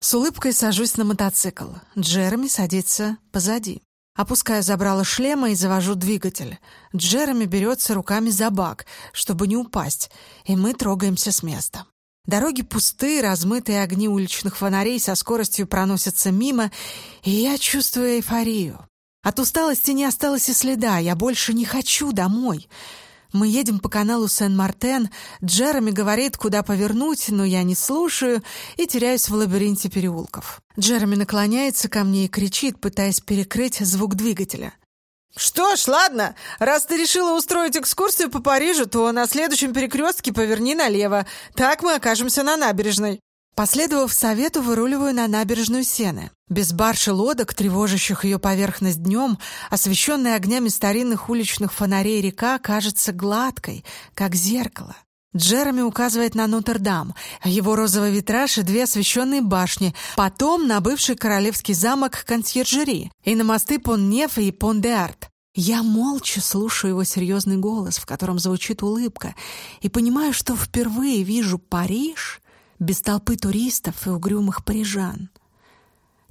С улыбкой сажусь на мотоцикл. Джереми садится позади. Опускаю забрало шлема и завожу двигатель. Джереми берется руками за бак, чтобы не упасть, и мы трогаемся с места. Дороги пустые, размытые огни уличных фонарей со скоростью проносятся мимо, и я чувствую эйфорию. От усталости не осталось и следа, я больше не хочу домой. Мы едем по каналу Сен-Мартен, Джереми говорит, куда повернуть, но я не слушаю и теряюсь в лабиринте переулков. Джереми наклоняется ко мне и кричит, пытаясь перекрыть звук двигателя. «Что ж, ладно, раз ты решила устроить экскурсию по Парижу, то на следующем перекрестке поверни налево. Так мы окажемся на набережной». Последовав совету, выруливаю на набережную Сены. Без барж и лодок, тревожащих ее поверхность днем, освещенная огнями старинных уличных фонарей река кажется гладкой, как зеркало. Джереми указывает на Нотр-Дам, его розовый витраж и две освещенные башни, потом на бывший королевский замок Консьержери и на мосты Пон-Неф и Пон-де-Арт. Я молча слушаю его серьезный голос, в котором звучит улыбка, и понимаю, что впервые вижу Париж без толпы туристов и угрюмых парижан.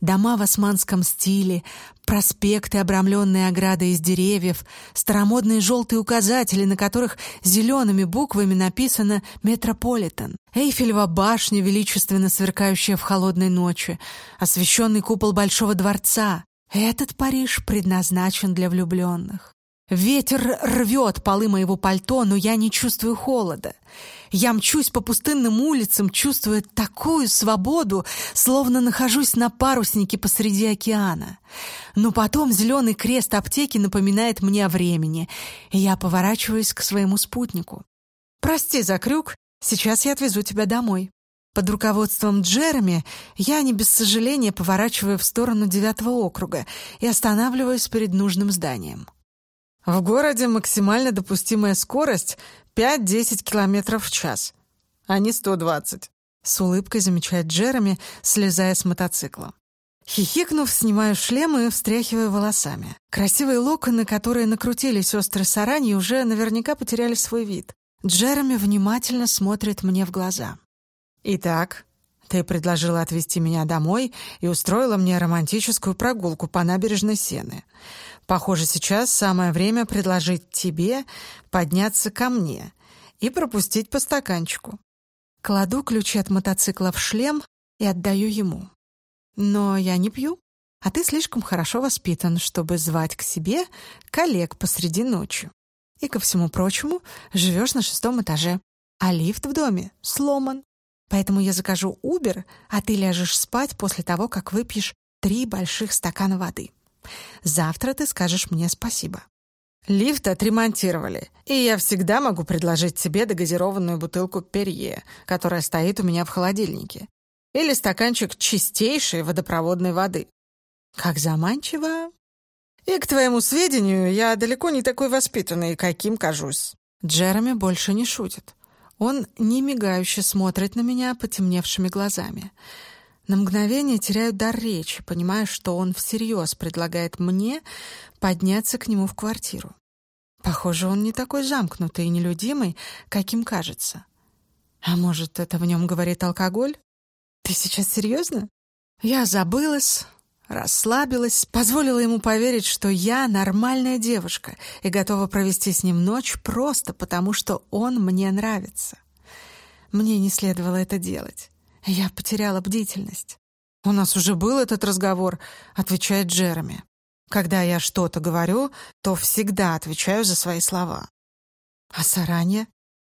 Дома в османском стиле, проспекты, обрамленные оградой из деревьев, старомодные желтые указатели, на которых зелеными буквами написано «Метрополитен», Эйфелева башня, величественно сверкающая в холодной ночи, освещенный купол Большого дворца. Этот Париж предназначен для влюбленных. Ветер рвет полы моего пальто, но я не чувствую холода. Я мчусь по пустынным улицам, чувствуя такую свободу, словно нахожусь на паруснике посреди океана. Но потом зеленый крест аптеки напоминает мне о времени, и я поворачиваюсь к своему спутнику. «Прости за крюк, сейчас я отвезу тебя домой». Под руководством Джереми я не без сожаления поворачиваю в сторону девятого округа и останавливаюсь перед нужным зданием. В городе максимально допустимая скорость 5-10 километров в час, а не 120. С улыбкой замечает Джереми, слезая с мотоцикла. Хихикнув, снимаю шлем и встряхиваю волосами. Красивые локоны, которые накрутили сестры Сарани, уже наверняка потеряли свой вид. Джереми внимательно смотрит мне в глаза. «Итак, ты предложила отвезти меня домой и устроила мне романтическую прогулку по набережной Сены. Похоже, сейчас самое время предложить тебе подняться ко мне и пропустить по стаканчику. Кладу ключи от мотоцикла в шлем и отдаю ему. Но я не пью, а ты слишком хорошо воспитан, чтобы звать к себе коллег посреди ночи. И, ко всему прочему, живешь на шестом этаже, а лифт в доме сломан. Поэтому я закажу Убер, а ты ляжешь спать после того, как выпьешь три больших стакана воды. Завтра ты скажешь мне спасибо. Лифт отремонтировали, и я всегда могу предложить тебе догазированную бутылку Перье, которая стоит у меня в холодильнике. Или стаканчик чистейшей водопроводной воды. Как заманчиво. И, к твоему сведению, я далеко не такой воспитанный, каким кажусь. Джереми больше не шутит. Он немигающе смотрит на меня потемневшими глазами. На мгновение теряю дар речи, понимая, что он всерьез предлагает мне подняться к нему в квартиру. Похоже, он не такой замкнутый и нелюдимый, каким кажется. А может, это в нем говорит алкоголь? Ты сейчас серьезно? Я забылась, расслабилась, позволила ему поверить, что я нормальная девушка и готова провести с ним ночь просто потому, что он мне нравится. Мне не следовало это делать. Я потеряла бдительность. «У нас уже был этот разговор», — отвечает Джереми. «Когда я что-то говорю, то всегда отвечаю за свои слова». «А Саранья?»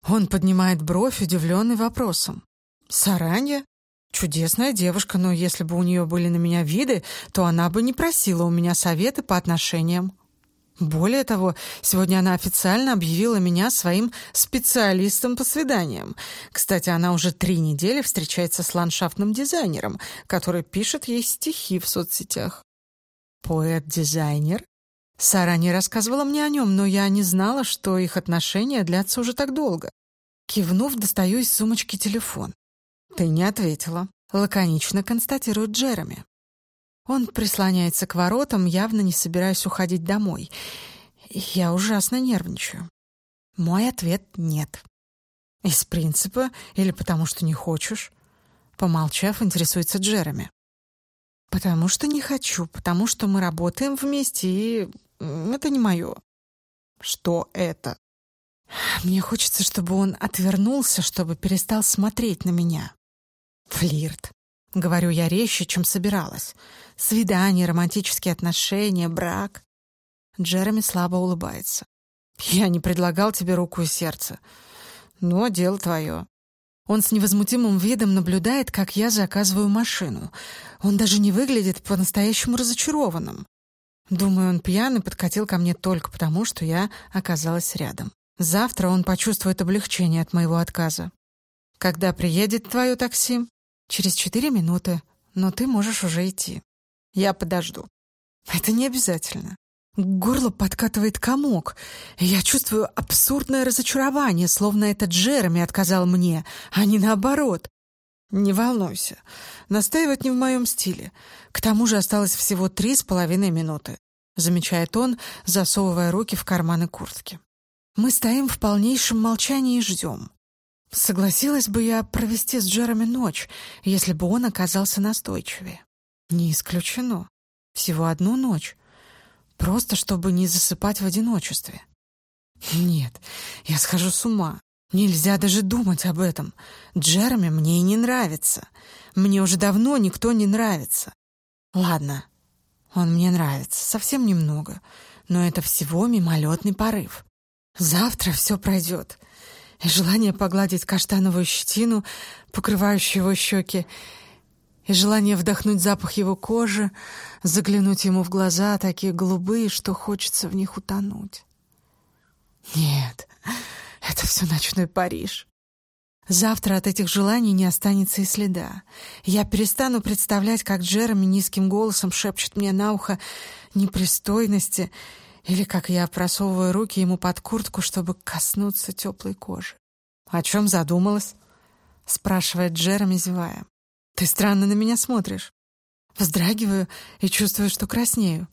Он поднимает бровь, удивленный вопросом. «Саранья? Чудесная девушка, но если бы у нее были на меня виды, то она бы не просила у меня советы по отношениям. Более того, сегодня она официально объявила меня своим специалистом по свиданиям. Кстати, она уже три недели встречается с ландшафтным дизайнером, который пишет ей стихи в соцсетях. Поэт-дизайнер? Сара не рассказывала мне о нем, но я не знала, что их отношения длятся уже так долго. Кивнув, достаю из сумочки телефон. «Ты не ответила», — лаконично констатирует Джереми. Он прислоняется к воротам, явно не собираясь уходить домой. Я ужасно нервничаю. Мой ответ — нет. Из принципа или потому что не хочешь? Помолчав, интересуется Джереми. Потому что не хочу, потому что мы работаем вместе, и это не мое. Что это? Мне хочется, чтобы он отвернулся, чтобы перестал смотреть на меня. Флирт. Говорю я резче, чем собиралась. Свидание, романтические отношения, брак. Джереми слабо улыбается. Я не предлагал тебе руку и сердце. Но дело твое. Он с невозмутимым видом наблюдает, как я заказываю машину. Он даже не выглядит по-настоящему разочарованным. Думаю, он пьяный подкатил ко мне только потому, что я оказалась рядом. Завтра он почувствует облегчение от моего отказа. Когда приедет твое такси? Через четыре минуты, но ты можешь уже идти. Я подожду. Это не обязательно. Горло подкатывает комок. Я чувствую абсурдное разочарование, словно это Джереми отказал мне, а не наоборот. Не волнуйся. Настаивать не в моем стиле. К тому же осталось всего три с половиной минуты, замечает он, засовывая руки в карманы куртки. Мы стоим в полнейшем молчании и ждем. Согласилась бы я провести с Джереми ночь, если бы он оказался настойчивее. Не исключено. Всего одну ночь. Просто чтобы не засыпать в одиночестве. Нет, я схожу с ума. Нельзя даже думать об этом. Джереми мне и не нравится. Мне уже давно никто не нравится. Ладно, он мне нравится, совсем немного, но это всего мимолетный порыв. Завтра все пройдет. И желание погладить каштановую щетину, покрывающую его щеки, и желание вдохнуть запах его кожи, заглянуть ему в глаза, такие голубые, что хочется в них утонуть. Нет, это все ночной Париж. Завтра от этих желаний не останется и следа. Я перестану представлять, как Джереми низким голосом шепчет мне на ухо непристойности, или как я просовываю руки ему под куртку, чтобы коснуться теплой кожи. «О чем задумалась?» — спрашивает Джереми, зевая. Ты странно на меня смотришь. Вздрагиваю и чувствую, что краснею.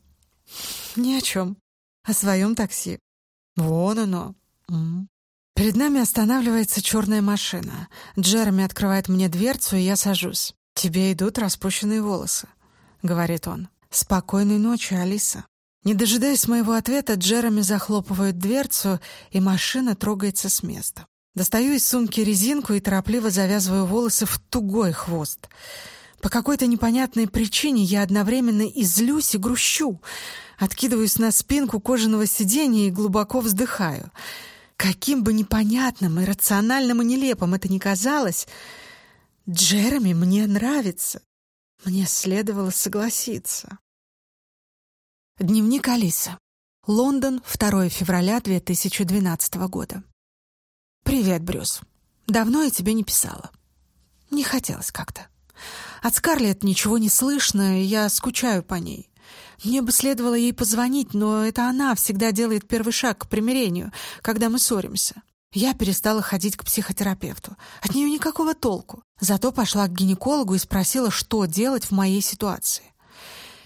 Ни о чем. О своем такси. Вон оно. Перед нами останавливается черная машина. Джереми открывает мне дверцу, и я сажусь. «Тебе идут распущенные волосы», — говорит он. «Спокойной ночи, Алиса». Не дожидаясь моего ответа, Джереми захлопывает дверцу, и машина трогается с места. Достаю из сумки резинку и торопливо завязываю волосы в тугой хвост. По какой-то непонятной причине я одновременно и злюсь, и грущу. Откидываюсь на спинку кожаного сиденья и глубоко вздыхаю. Каким бы непонятным, и рациональным и нелепым это ни казалось, Джереми мне нравится. Мне следовало согласиться. Дневник Алисы. Лондон, 2 февраля 2012 года. «Привет, Брюс. Давно я тебе не писала. Не хотелось как-то. От Скарлетт ничего не слышно, и я скучаю по ней. Мне бы следовало ей позвонить, но это она всегда делает первый шаг к примирению, когда мы ссоримся. Я перестала ходить к психотерапевту. От нее никакого толку. Зато пошла к гинекологу и спросила, что делать в моей ситуации.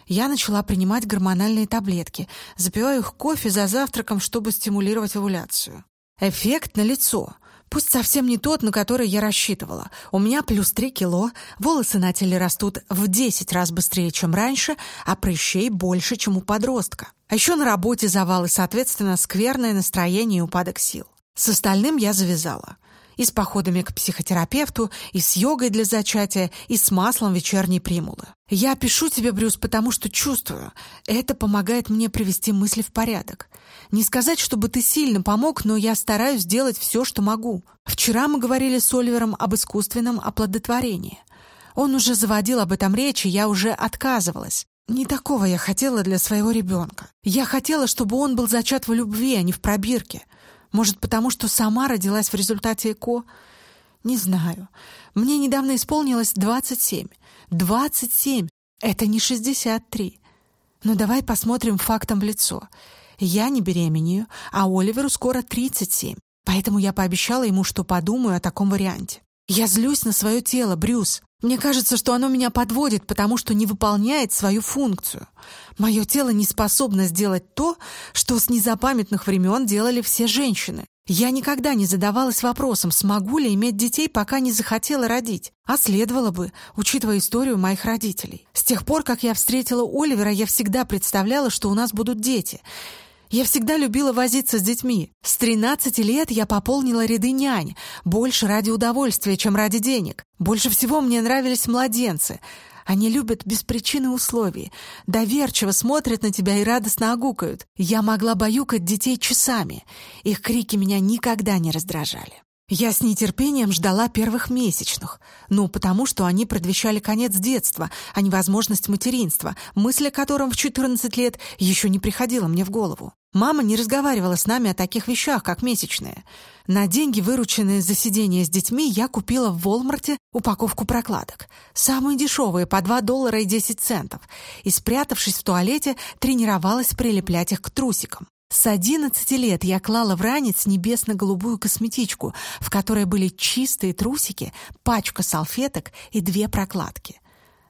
Я начала принимать гормональные таблетки, запиваю их кофе за завтраком, чтобы стимулировать овуляцию. Эффект на лицо. Пусть совсем не тот, на который я рассчитывала. У меня плюс 3 кило, волосы на теле растут в 10 раз быстрее, чем раньше, а прыщей больше, чем у подростка. А еще на работе завал и, соответственно, скверное настроение и упадок сил. С остальным я завязала и с походами к психотерапевту, и с йогой для зачатия, и с маслом вечерней примулы. Я пишу тебе, Брюс, потому что чувствую. Это помогает мне привести мысли в порядок. Не сказать, чтобы ты сильно помог, но я стараюсь сделать все, что могу. Вчера мы говорили с Оливером об искусственном оплодотворении. Он уже заводил об этом речь, и я уже отказывалась. Не такого я хотела для своего ребенка. Я хотела, чтобы он был зачат в любви, а не в пробирке. Может, потому что сама родилась в результате ЭКО? Не знаю. Мне недавно исполнилось 27. 27! Это не 63. Но давай посмотрим фактом в лицо. Я не беременею, а Оливеру скоро 37. Поэтому я пообещала ему, что подумаю о таком варианте. Я злюсь на свое тело, Брюс. Мне кажется, что оно меня подводит, потому что не выполняет свою функцию. Мое тело не способно сделать то, что с незапамятных времен делали все женщины. Я никогда не задавалась вопросом, смогу ли иметь детей, пока не захотела родить. А следовало бы, учитывая историю моих родителей. С тех пор, как я встретила Оливера, я всегда представляла, что у нас будут дети. Я всегда любила возиться с детьми. С 13 лет я пополнила ряды нянь, больше ради удовольствия, чем ради денег. Больше всего мне нравились младенцы. Они любят без причины условий, доверчиво смотрят на тебя и радостно огукают. Я могла баюкать детей часами. Их крики меня никогда не раздражали. Я с нетерпением ждала первых месячных. Ну, потому что они предвещали конец детства, а не возможность материнства, мысль о котором в 14 лет еще не приходила мне в голову. Мама не разговаривала с нами о таких вещах, как месячные. На деньги, вырученные за сидение с детьми, я купила в Волмарте упаковку прокладок. Самые дешевые, по 2 доллара и 10 центов. И, спрятавшись в туалете, тренировалась прилеплять их к трусикам. С 11 лет я клала в ранец небесно-голубую косметичку, в которой были чистые трусики, пачка салфеток и две прокладки.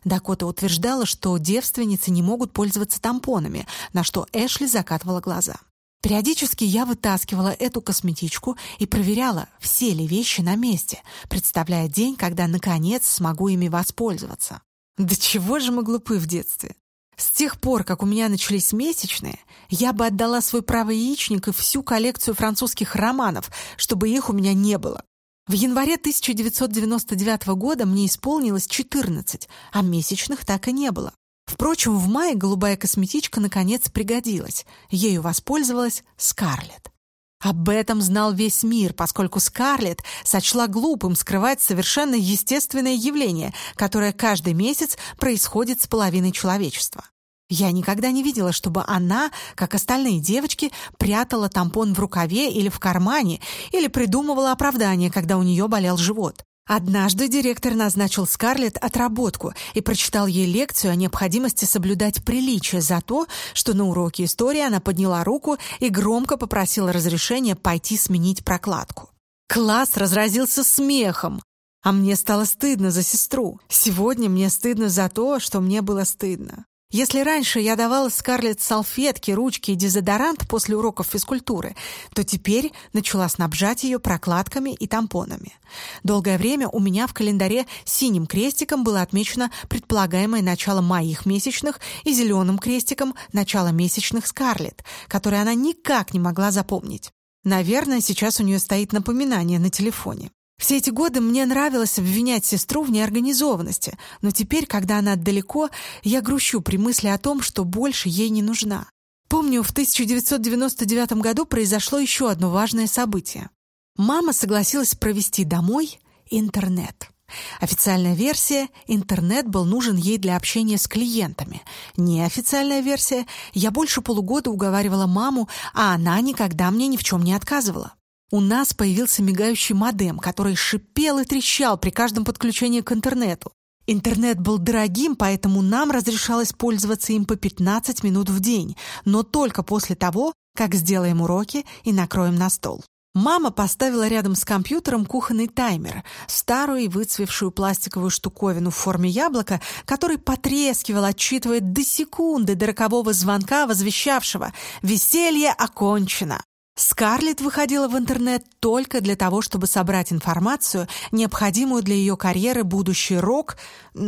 Дакота утверждала, что девственницы не могут пользоваться тампонами, на что Эшли закатывала глаза. Периодически я вытаскивала эту косметичку и проверяла, все ли вещи на месте, представляя день, когда, наконец, смогу ими воспользоваться. Да чего же мы глупы в детстве? С тех пор, как у меня начались месячные, я бы отдала свой правый яичник и всю коллекцию французских романов, чтобы их у меня не было. В январе 1999 года мне исполнилось 14, а месячных так и не было. Впрочем, в мае голубая косметичка наконец пригодилась. Ею воспользовалась Скарлетт. Об этом знал весь мир, поскольку Скарлетт сочла глупым скрывать совершенно естественное явление, которое каждый месяц происходит с половиной человечества. Я никогда не видела, чтобы она, как остальные девочки, прятала тампон в рукаве или в кармане, или придумывала оправдание, когда у нее болел живот. Однажды директор назначил Скарлетт отработку и прочитал ей лекцию о необходимости соблюдать приличие за то, что на уроке истории она подняла руку и громко попросила разрешения пойти сменить прокладку. Класс разразился смехом, а мне стало стыдно за сестру. Сегодня мне стыдно за то, что мне было стыдно. Если раньше я давала Скарлетт салфетки, ручки и дезодорант после уроков физкультуры, то теперь начала снабжать ее прокладками и тампонами. Долгое время у меня в календаре синим крестиком было отмечено предполагаемое начало моих месячных и зеленым крестиком начало месячных Скарлетт, которые она никак не могла запомнить. Наверное, сейчас у нее стоит напоминание на телефоне. Все эти годы мне нравилось обвинять сестру в неорганизованности, но теперь, когда она далеко, я грущу при мысли о том, что больше ей не нужна. Помню, в 1999 году произошло еще одно важное событие. Мама согласилась провести домой интернет. Официальная версия – интернет был нужен ей для общения с клиентами. Неофициальная версия – я больше полугода уговаривала маму, а она никогда мне ни в чем не отказывала. У нас появился мигающий модем, который шипел и трещал при каждом подключении к интернету. Интернет был дорогим, поэтому нам разрешалось пользоваться им по 15 минут в день, но только после того, как сделаем уроки и накроем на стол. Мама поставила рядом с компьютером кухонный таймер, старую и выцвевшую пластиковую штуковину в форме яблока, который потрескивал, отчитывая до секунды до рокового звонка, возвещавшего «Веселье окончено». Скарлетт выходила в интернет только для того, чтобы собрать информацию, необходимую для ее карьеры будущий рок,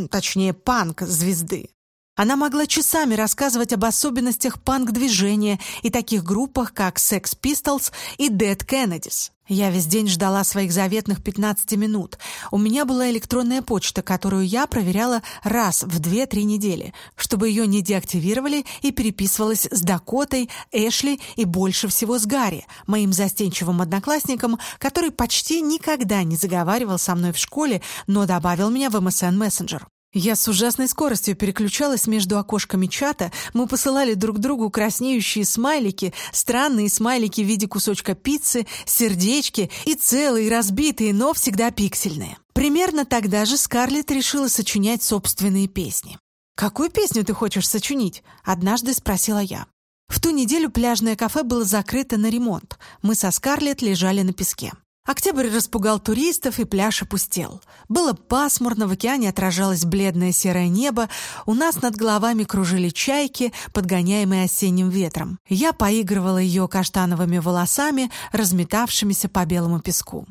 точнее панк звезды. Она могла часами рассказывать об особенностях панк-движения и таких группах, как Sex Pistols и Dead Kennedys. Я весь день ждала своих заветных 15 минут. У меня была электронная почта, которую я проверяла раз в 2-3 недели, чтобы ее не деактивировали и переписывалась с Дакотой, Эшли и больше всего с Гарри, моим застенчивым одноклассником, который почти никогда не заговаривал со мной в школе, но добавил меня в MSN Messenger. Я с ужасной скоростью переключалась между окошками чата, мы посылали друг другу краснеющие смайлики, странные смайлики в виде кусочка пиццы, сердечки и целые разбитые, но всегда пиксельные. Примерно тогда же Скарлетт решила сочинять собственные песни. «Какую песню ты хочешь сочинить?» — однажды спросила я. В ту неделю пляжное кафе было закрыто на ремонт. Мы со Скарлетт лежали на песке. Октябрь распугал туристов, и пляж опустел. Было пасмурно, в океане отражалось бледное серое небо, у нас над головами кружили чайки, подгоняемые осенним ветром. Я поигрывала ее каштановыми волосами, разметавшимися по белому песку.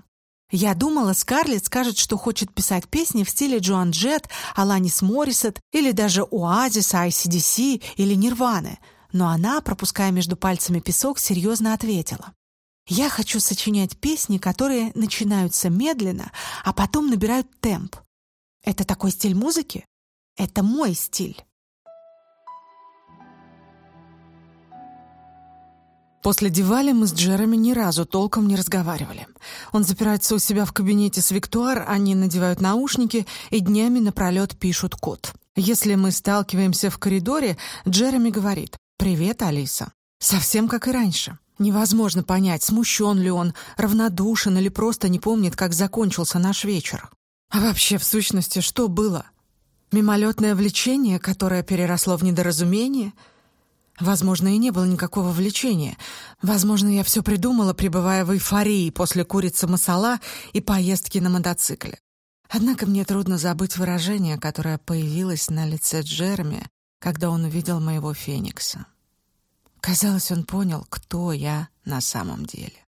Я думала, Скарлетт скажет, что хочет писать песни в стиле Джоан Джет, Аланис Моррисет или даже Оазис, ICDC или Нирваны. Но она, пропуская между пальцами песок, серьезно ответила. Я хочу сочинять песни, которые начинаются медленно, а потом набирают темп. Это такой стиль музыки? Это мой стиль. После Дивали мы с Джереми ни разу толком не разговаривали. Он запирается у себя в кабинете с Виктуар, они надевают наушники и днями напролет пишут код. Если мы сталкиваемся в коридоре, Джереми говорит «Привет, Алиса». Совсем как и раньше. Невозможно понять, смущен ли он, равнодушен или просто не помнит, как закончился наш вечер. А вообще, в сущности, что было? Мимолетное влечение, которое переросло в недоразумение — Возможно, и не было никакого влечения. Возможно, я все придумала, пребывая в эйфории после курицы масала и поездки на мотоцикле. Однако мне трудно забыть выражение, которое появилось на лице Джереми, когда он увидел моего Феникса. Казалось, он понял, кто я на самом деле.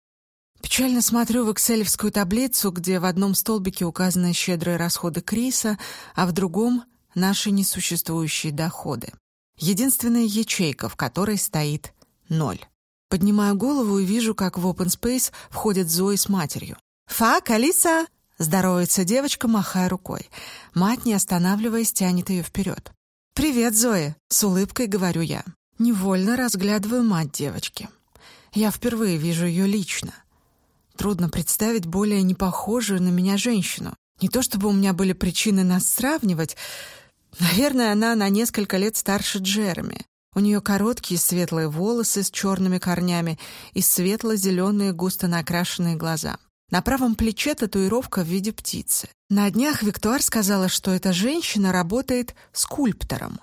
Печально смотрю в экселевскую таблицу, где в одном столбике указаны щедрые расходы Криса, а в другом — наши несуществующие доходы. Единственная ячейка, в которой стоит ноль. Поднимаю голову и вижу, как в open space входит Зои с матерью. «Фак, Алиса!» — здоровается девочка, махая рукой. Мать, не останавливаясь, тянет ее вперед. «Привет, Зоя!» — с улыбкой говорю я. Невольно разглядываю мать девочки. Я впервые вижу ее лично. Трудно представить более непохожую на меня женщину. Не то чтобы у меня были причины нас сравнивать, Наверное, она на несколько лет старше Джереми. У нее короткие светлые волосы с черными корнями и светло-зеленые густо накрашенные глаза. На правом плече татуировка в виде птицы. На днях Виктуар сказала, что эта женщина работает скульптором.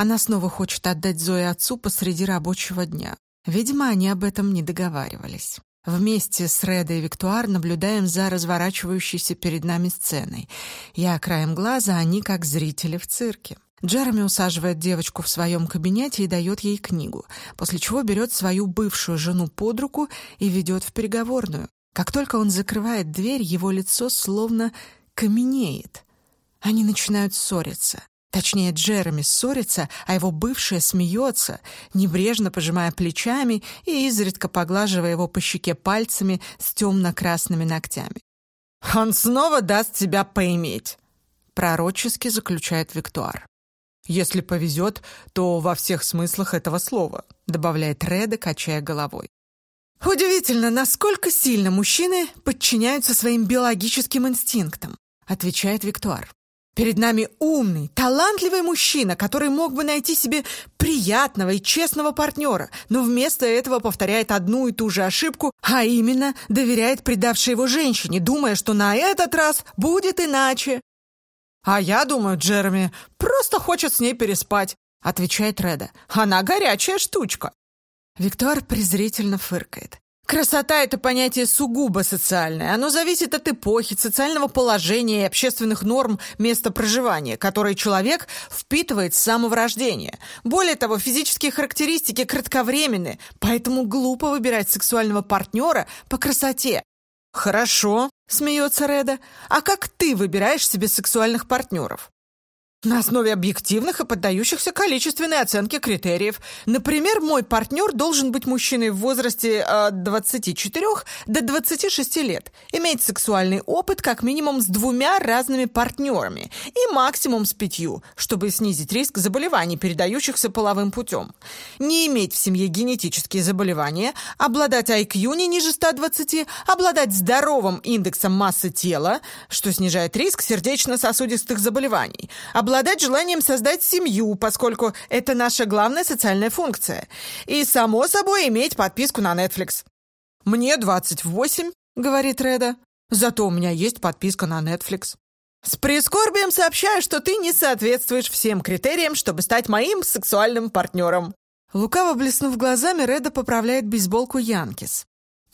Она снова хочет отдать Зое отцу посреди рабочего дня. Видимо, они об этом не договаривались. Вместе с Редой и Виктуар наблюдаем за разворачивающейся перед нами сценой. Я краем глаза, они как зрители в цирке. Джереми усаживает девочку в своем кабинете и дает ей книгу, после чего берет свою бывшую жену под руку и ведет в переговорную. Как только он закрывает дверь, его лицо словно каменеет. Они начинают ссориться. Точнее, Джереми ссорится, а его бывшая смеется, небрежно пожимая плечами и изредка поглаживая его по щеке пальцами с темно-красными ногтями. «Он снова даст тебя поиметь», — пророчески заключает Виктуар. «Если повезет, то во всех смыслах этого слова», — добавляет Реда, качая головой. «Удивительно, насколько сильно мужчины подчиняются своим биологическим инстинктам», — отвечает Виктуар. Перед нами умный, талантливый мужчина, который мог бы найти себе приятного и честного партнера, но вместо этого повторяет одну и ту же ошибку, а именно доверяет предавшей его женщине, думая, что на этот раз будет иначе. «А я думаю, Джереми просто хочет с ней переспать», — отвечает Реда. «Она горячая штучка». Виктор презрительно фыркает. Красота — это понятие сугубо социальное. Оно зависит от эпохи, социального положения и общественных норм места проживания, которые человек впитывает с самого рождения. Более того, физические характеристики кратковременны, поэтому глупо выбирать сексуального партнера по красоте. «Хорошо», — смеется Реда. «А как ты выбираешь себе сексуальных партнеров?» На основе объективных и поддающихся количественной оценке критериев. Например, мой партнер должен быть мужчиной в возрасте от 24 до 26 лет, иметь сексуальный опыт как минимум с двумя разными партнерами и максимум с пятью, чтобы снизить риск заболеваний, передающихся половым путем. Не иметь в семье генетические заболевания, обладать IQ не ниже 120, обладать здоровым индексом массы тела, что снижает риск сердечно-сосудистых заболеваний, обладать желанием создать семью, поскольку это наша главная социальная функция. И, само собой, иметь подписку на Netflix. «Мне 28», — говорит Реда. «Зато у меня есть подписка на Netflix». «С прискорбием сообщаю, что ты не соответствуешь всем критериям, чтобы стать моим сексуальным партнером». Лукаво блеснув глазами, Реда поправляет бейсболку Янкис.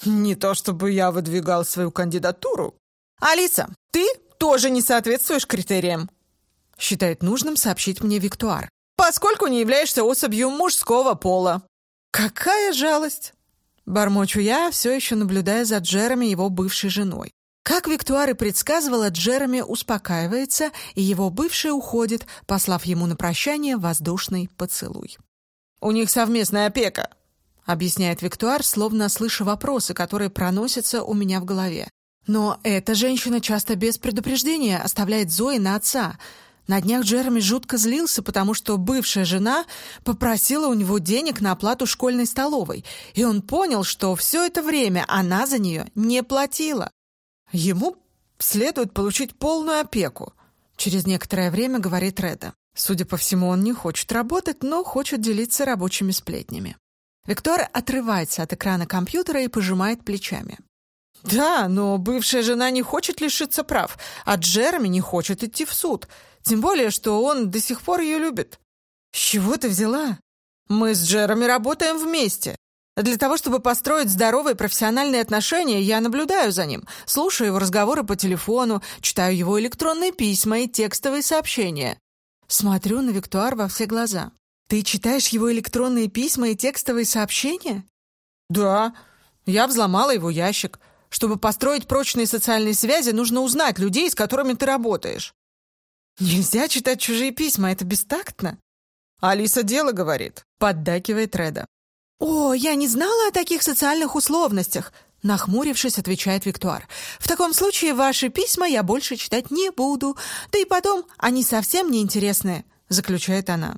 «Не то чтобы я выдвигал свою кандидатуру. Алиса, ты тоже не соответствуешь критериям считает нужным сообщить мне Виктуар, поскольку не являешься особью мужского пола. Какая жалость! Бормочу я, все еще наблюдая за Джереми его бывшей женой. Как Виктуар и предсказывала, Джереми успокаивается, и его бывшая уходит, послав ему на прощание воздушный поцелуй. «У них совместная опека», — объясняет Виктуар, словно слыша вопросы, которые проносятся у меня в голове. «Но эта женщина часто без предупреждения оставляет Зои на отца. На днях Джереми жутко злился, потому что бывшая жена попросила у него денег на оплату школьной столовой, и он понял, что все это время она за нее не платила. Ему следует получить полную опеку. Через некоторое время говорит Реда. Судя по всему, он не хочет работать, но хочет делиться рабочими сплетнями. Виктор отрывается от экрана компьютера и пожимает плечами. «Да, но бывшая жена не хочет лишиться прав, а Джереми не хочет идти в суд. Тем более, что он до сих пор ее любит. С чего ты взяла? Мы с Джереми работаем вместе. Для того, чтобы построить здоровые профессиональные отношения, я наблюдаю за ним, слушаю его разговоры по телефону, читаю его электронные письма и текстовые сообщения. Смотрю на Виктуар во все глаза. Ты читаешь его электронные письма и текстовые сообщения? Да. Я взломала его ящик. Чтобы построить прочные социальные связи, нужно узнать людей, с которыми ты работаешь. «Нельзя читать чужие письма, это бестактно». «Алиса дело говорит», — поддакивает Реда. «О, я не знала о таких социальных условностях», — нахмурившись, отвечает Виктуар. «В таком случае ваши письма я больше читать не буду. Да и потом, они совсем не интересные», — заключает она.